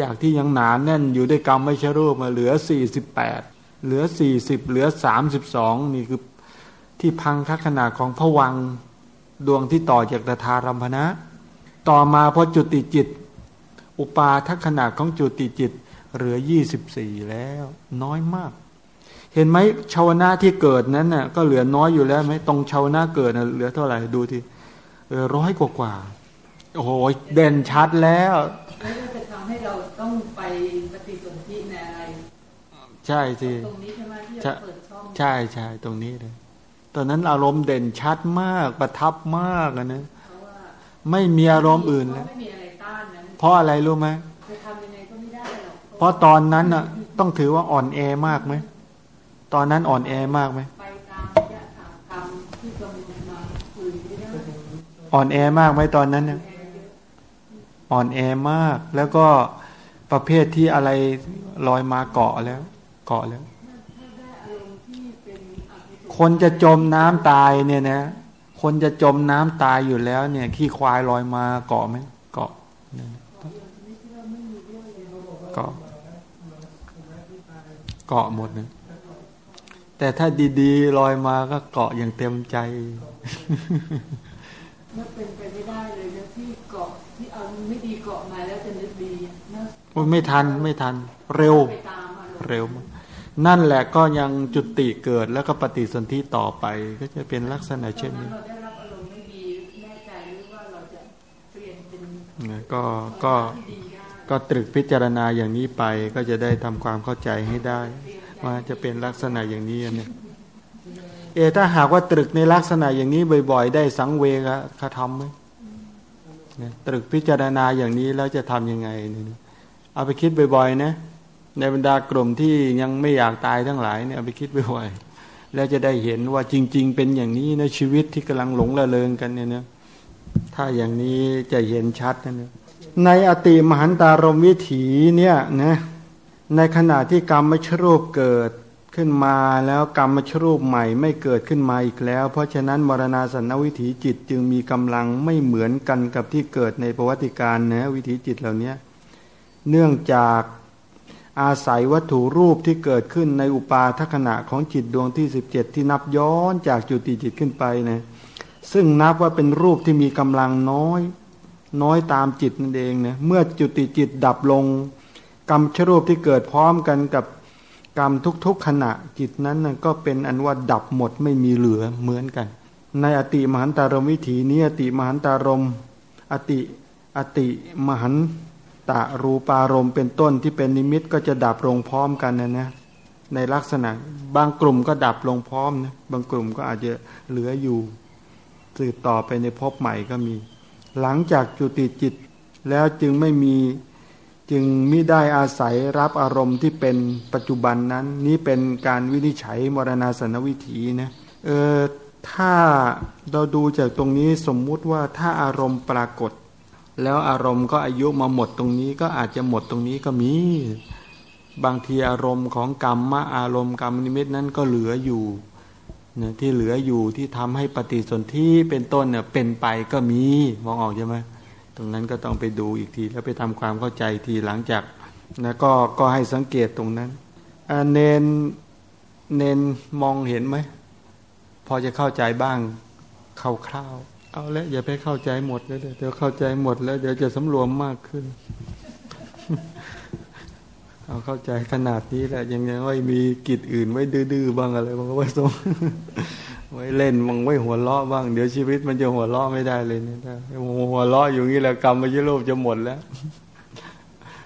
จากที่ยังหนานแน่นอยู่ด้วยกรรมไม่ชรูปมาเหลือสี่สิบแปดเหลือสี่สิบเหลือสามสิบสองนี่คือที่พังคักขนาดของพระวังดวงที่ต่อจากตถารัมพนะ ต่อมาพอจุติจิต อุปาทัขนาดของจุติจิต เหลือยี่สิบสี่แล้ว น้อยมาก เห็นไหมชาวนาที่เกิดนั้นน่ะก็เหลือน้อยอยู่แล้วไหมตรงชาวนาเกิดน่ะเหลือเท่าไหร่ดูทีเออร้อยกว่ากว่าโอ้โหเด่นชัดแล้วแล้วก็จะทำให้เราต้องไปปฏิสนธิในอะไรใช่สิตรงนี้ใช่ไหมที่ใช่เราเปิดช่องใช่ใช่ตรงนี้เลยตอนนั้นอารมณ์เด่นชัดมากประทับมากอะนะเพราะว่า ไม่มีอารมณ์อื่นเพแล้วราะไม่มีอะไรต้านนั้นเพราะอะไรรู้ไหมจะทำยังไงก็ไม่ได้หรอกเพราะตอนนั้นน่ะ ต้องถือว่าอ่อนแอมากไหมตอนนั้นอ่อนแอมากไหมไปตามยะถากรรมที่กำหนดมาคุยไม่ได้อ่อนแอมากไหมตอนนั้นน่ะแอร์เยอะอ่อนแอมาก แล้วก็ประเภทที่อะไรลอยมาเกาะแล้ว เกาะแล้วถ้าได้อารมณ์ที่เป็นอกุศลคนจะจมน้ำตายเนี่ยนะ คนจะจมน้ำตายอยู่แล้วเนี่ย ขี้ควายลอยมาเกาะไหมเกาะเนี่ยเกาะเกาะหมดนะแต่ถ้าดีๆลอยมาก็เกาะอย่างเต็มใจมันเป็นไปไม่ได้เลยนะที่เกาะที่เอาไม่ดีเกาะมาแล้วจะนึกดีนะโอ้ยไม่ทันไม่ทัน เร็วไปตามอารมณ์เร็วมาก นั่นแหละก็ยังจุติเกิดแล้วก็ปฏิสนธิต่อไป ก็จะเป็นลักษณะตอเช่นนนั้นนี้เราได้รับอารมณ์ไม่ดีแน่ใจหรือว่าเราจะเปลี่ยนเป็นนะก็ก็ที่ดีได้ก็ตรึกพิจารณาอย่างนี้ไปก็จะได้ทำความเข้าใจให้ได้ ว่าจะเป็นลักษณะอย่างนี้เนี่ยเออถ้าหากว่าตรึกในลักษณะอย่างนี้บ่อย ๆ ได้สังเวกคธรรมไหมเนี่ยตรึกพิจารณาอย่างนี้แล้วจะทำยังไงเนี่ยเอาไปคิดบ่อย ๆ นะ ในบรรดากลุ่มที่ยังไม่อยากตายทั้งหลายเนี่ยไปคิดบ่อยๆแล้วจะได้เห็นว่าจริง ๆ เป็นอย่างนี้นะชีวิตที่กำลังหลงละเลงกันเนี่ยนะถ้าอย่างนี้จะเห็นชัดนะเนี่ยในอติมหันตารมวิถีเนี่ยนะในขณะที่กรรมมชรูปเกิดขึ้นมาแล้วกรรมมชรูปใหม่ไม่เกิดขึ้นมาอีกแล้ว เพราะฉะนั้นมรณาสันนวิถีจิตจึงมีกำลังไม่เหมือนกันกับที่เกิดในประวัติการนะวิถีจิตเหล่านี้เนื่องจาก อาศัยวัตถุรูปที่เกิดขึ้นในอุปาทขณะของจิตดวงที่ 17 ที่นับย้อนจากจุติจิตขึ้นไปนะซึ่งนับว่าเป็นรูปที่มีกำลังน้อย น้อยตามจิตนั่นเองนะเมื่อจุติจิตดับลง กรรมชรูปที่เกิดพร้อมกันกับกรรมทุกๆขณะจิตนั้นนะก็เป็นอันว่าดับหมดไม่มีเหลือเหมือนกัน ในอติมหันตารมวิถีนี้อติมหันตารม อติอติมหัน ตะรูปารมณ์เป็นต้นที่เป็นนิมิตก็จะดับลงพร้อมกันนะนะในลักษณะบางกลุ่มก็ดับลงพร้อมนะบางกลุ่มก็อาจจะเหลืออยู่สืบต่อไปในภพใหม่ก็มี หลังจากจุติจิตแล้วจึงไม่มีจึงมิได้อาศัยรับอารมณ์ที่เป็นปัจจุบันนั้น นี้เป็นการวินิจฉัยมรณาสนวิถีนะเออถ้าเราดูจากตรงนี้สมมุติว่าถ้าอารมณ์ปรากฏ แล้วอารมณ์ก็อายุมาหมดตรงนี้ก็อาจจะหมดตรงนี้ก็มี บางทีอารมณ์ของกรรมมาอารมณ์กรรมนิมิตนั้นก็เหลืออยู่นี่ยที่เหลืออยู่ที่ทำให้ปฏิสนธิเป็นต้นเนี่ยเป็นไปก็มีมองออกใช่ไหมตรงนั้นก็ต้องไปดูอีกทีแล้วไปทำความเข้าใจทีหลังจากนะก็ก็ให้สังเกตตรงนั้นเนนเนนมองเห็นไหม พอจะเข้าใจบ้างคร่าวๆ เอาละอย่าไปเข้าใจหมดเลยเดี๋ยวเข้าใจหมดแล้วเดี๋ยวจะสำรวมมากขึ้น เอาเข้าใจขนาดนี้แหละยังยังไว้มีกิจอื่นไว้ดื้อๆบ้างอะไรบ้างก็ไว้ตรงไว้เล่นมังไว้หัวเราะบ้างเดี๋ยวชีวิตมันจะหัวเราะไม่ได้เลยเนี่ยหัวเราะอยู่งี้แหละกรรมมชรูปจะหมดแล้ว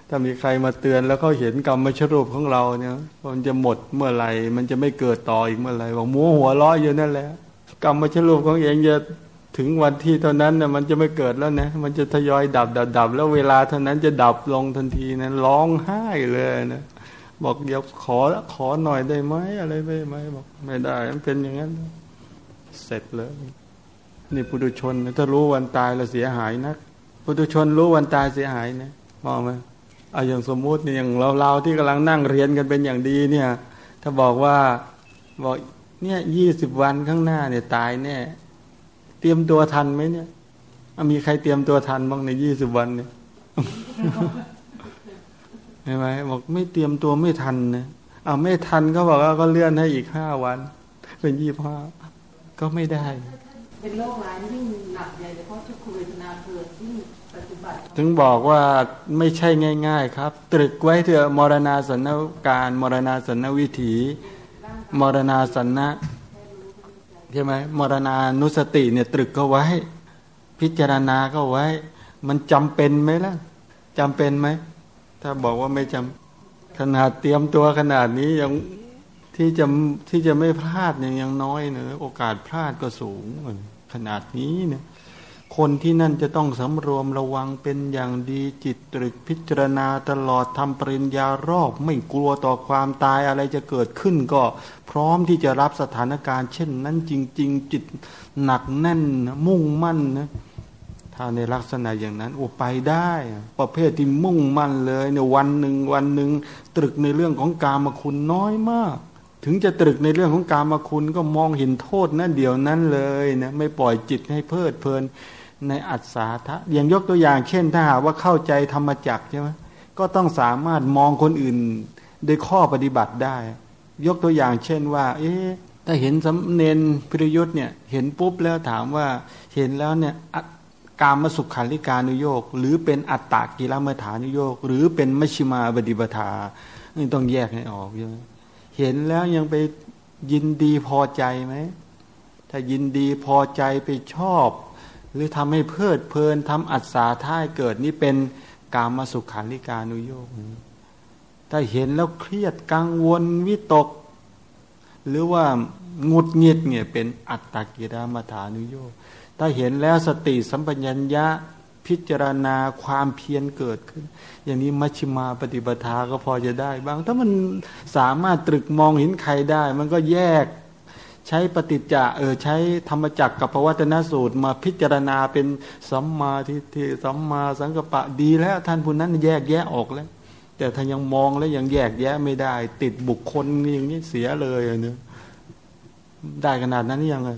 ถ้ามีใครมาเตือนแล้วเขาเห็นกรรมมชรูปของเราเนี่ยมันจะหมดเมื่อไหร่ มันจะไม่เกิดต่ออีกเมื่อไหร่บอกมัวหัวเราะอยู่นั่นแหละกรรมมชรูปของเองจะ ถึงวันที่เท่านั้นนะมันจะไม่เกิดแล้วนะมันจะทยอยดับดับดับแล้วเวลาเท่านั้นจะดับลงทันทีนะร้องไห้เลยนะบอกเดี๋ยวขอขอหน่อยได้ไหมอะไรได้ไหมบอกไม่ได้มันเป็นอย่างนั้น เสร็จเลยนี่ปุถุชนนะถ้ารู้วันตายแล้วเสียหายนักปุถุชนรู้วันตายเสียหายนะมองไหมเอาอย่างสมมุติเนี่ยอย่างเราเราที่กำลังนั่งเรียนกันเป็นอย่างดีเนี่ย ถ้าบอกว่าบอกเนี่ยยี่สิบวันข้างหน้าเนี่ยตายแน่ เตรียมตัวทันไหมเนี่ยมีใครเตรียมตัวทันบ้างในยี่สิบวันเนี่ยเห็นไหมบอกไม่เตรียมตัวไม่ทันนะเอาไม่ทันก็บอกว่าก็เลื่อนให้อีกห้าวัน เป็นยี่ห้าก็ไม่ได้ เป็นโรคร้ายยิ่งหนักใหญ่เลยเพราะทุกขเวทนาเกิดยิ่งปฏิบัติ ถึงบอกว่าไม่ใช่ง่าย ๆ ครับ ตรึกไว้เถอะมรณาสนการมรณาสนวิถี มรณาสนะ ใช่ไหมมรณานุสติเนี่ยตรึกก็ไว้ พิจารณาก็ไว้ มันจำเป็นไหมล่ะจำเป็นไหม ถ้าบอกว่าไม่จำขนาดเตรียมตัวขนาดนี้ยังที่จะที่จะไม่พลาดเนี่ยยังน้อยเนอะโอกาสพลาดก็สูงขนาดนี้เนี่ย คนที่นั่นจะต้องสำรวมระวังเป็นอย่างดีจิตตรึกพิจารณาตลอดทำปริญญารอบไม่กลัวต่อความตายอะไรจะเกิดขึ้นก็พร้อมที่จะรับสถานการณ์ เช่นนั้นจริง ๆ จิตหนักแน่นมุ่งมั่นนะถ้าในลักษณะอย่างนั้นโอ้ไปได้ ประเภทที่มุ่งมั่นเลยเนี่ยวันหนึ่งวันหนึ่งตรึกในเรื่องของกามคุณน้อยมากถึงจะตรึกในเรื่องของกามคุณก็มองเห็นโทษนั่นเดียวนั้นเลยนะไม่ปล่อยจิตให้เพลิดเพลิน ในอัศทะอย่างยกตัวอย่างเช่น ถ้าหากว่าเข้าใจธรรมจักใช่ไหมก็ต้องสามารถมองคนอื่นโดยข้อปฏิบัติได้ ยกตัวอย่างเช่นว่า เอ๊ะถ้าเห็นสำเนนพิรยุทธ์เนี่ย เห็นปุ๊บแล้วถามว่าเห็นแล้วเนี่ยการมาสุขขันลิกานุโยก หรือเป็นอัตตากิลมัฐานุโยก หรือเป็นมชิมาบดิบทานี่ต้องแยกให้ออกใช่ไหมเห็นแล้วยังไปยินดีพอใจไหมถ้ายินดีพอใจไปชอบ หรือทำให้เพลิดเพลินทำอัศาท่ายเกิดนี่เป็นกามาสุขันลิกานุโยกถ้าเห็นแล้วเครียดกังวลวิตก หรือว่างุดเงียดเนี่ยเป็นอัตตกิรามาฐานุโยกถ้าเห็นแล้วสติสัมปัญญะพิจารณาความเพียรเกิดขึ้น อย่างนี้มัชฌิมาปฏิปทาก็พอจะได้บ้าง ถ้ามันสามารถตรึกมองเห็นใครได้ มันก็แยก ใช้ปฏิจจะเออใช้ธรรมจักกับพวัตนสูตรมาพิจารณาเป็นสัมมาทิฏฐิสัมมาสังกปะดีแล้วท่านผู้นั้นแยกแยะออกแล้ว แต่ถ้านยังมองแล้วยังแยกแยะไม่ได้ ติดบุคคลอย่างนี้เสียเลยเนื้อได้ขนาดนั้นยังไง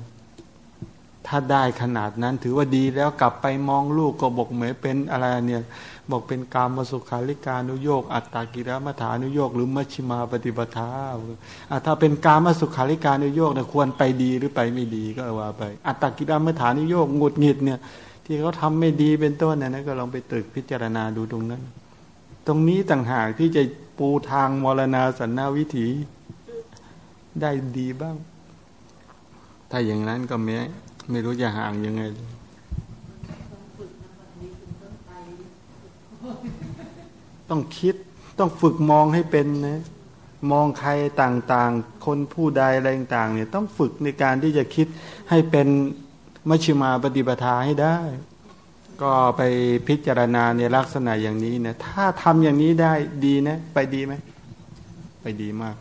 ถ้าได้ขนาดนั้นถือว่าดีแล้วกลับไปมองลูกก็บอกเหมือนเป็นอะไรเนี่ย บอกเป็นกามสุขาริการนุโยก อัตตากิรมัฐานุโยก หรือมัชิมาปฏิปทาถ้าเป็นกามสุขาริการนุโยกเนี่ยควรไปดีหรือไปไม่ดีก็ว่าไป อัตตากิรมัฐานุโยกงุดหงิดเนี่ย ที่เขาทาไม่ดีเป็นต้นเนี่ยนะก็ลองไปตึกพิจารณาดูตรงนั้น ตรงนี้ต่างหากที่จะปูทางมรณาสันนาวิถีได้ดีบ้าง ถ้าอย่างนั้นก็ไม่ไม่รู้จะห่างยังไง ต้องคิดต้องฝึกมองให้เป็นนะมองใครต่างๆ คนผู้ใดอะไรต่างๆเนี่ยต้องฝึกในการที่จะคิดให้เป็นมชิมาปฏิปทาให้ได้ ก็ไปพิจารณาในลักษณะอย่างนี้นะถ้าทำอย่างนี้ได้ดีนะ ไปดีไหม ไปดีมาก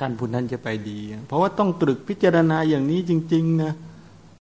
ท่านผู้นั้นจะไปดี เพราะว่าต้องตรึกพิจารณาอย่างนี้จริง ๆ นะ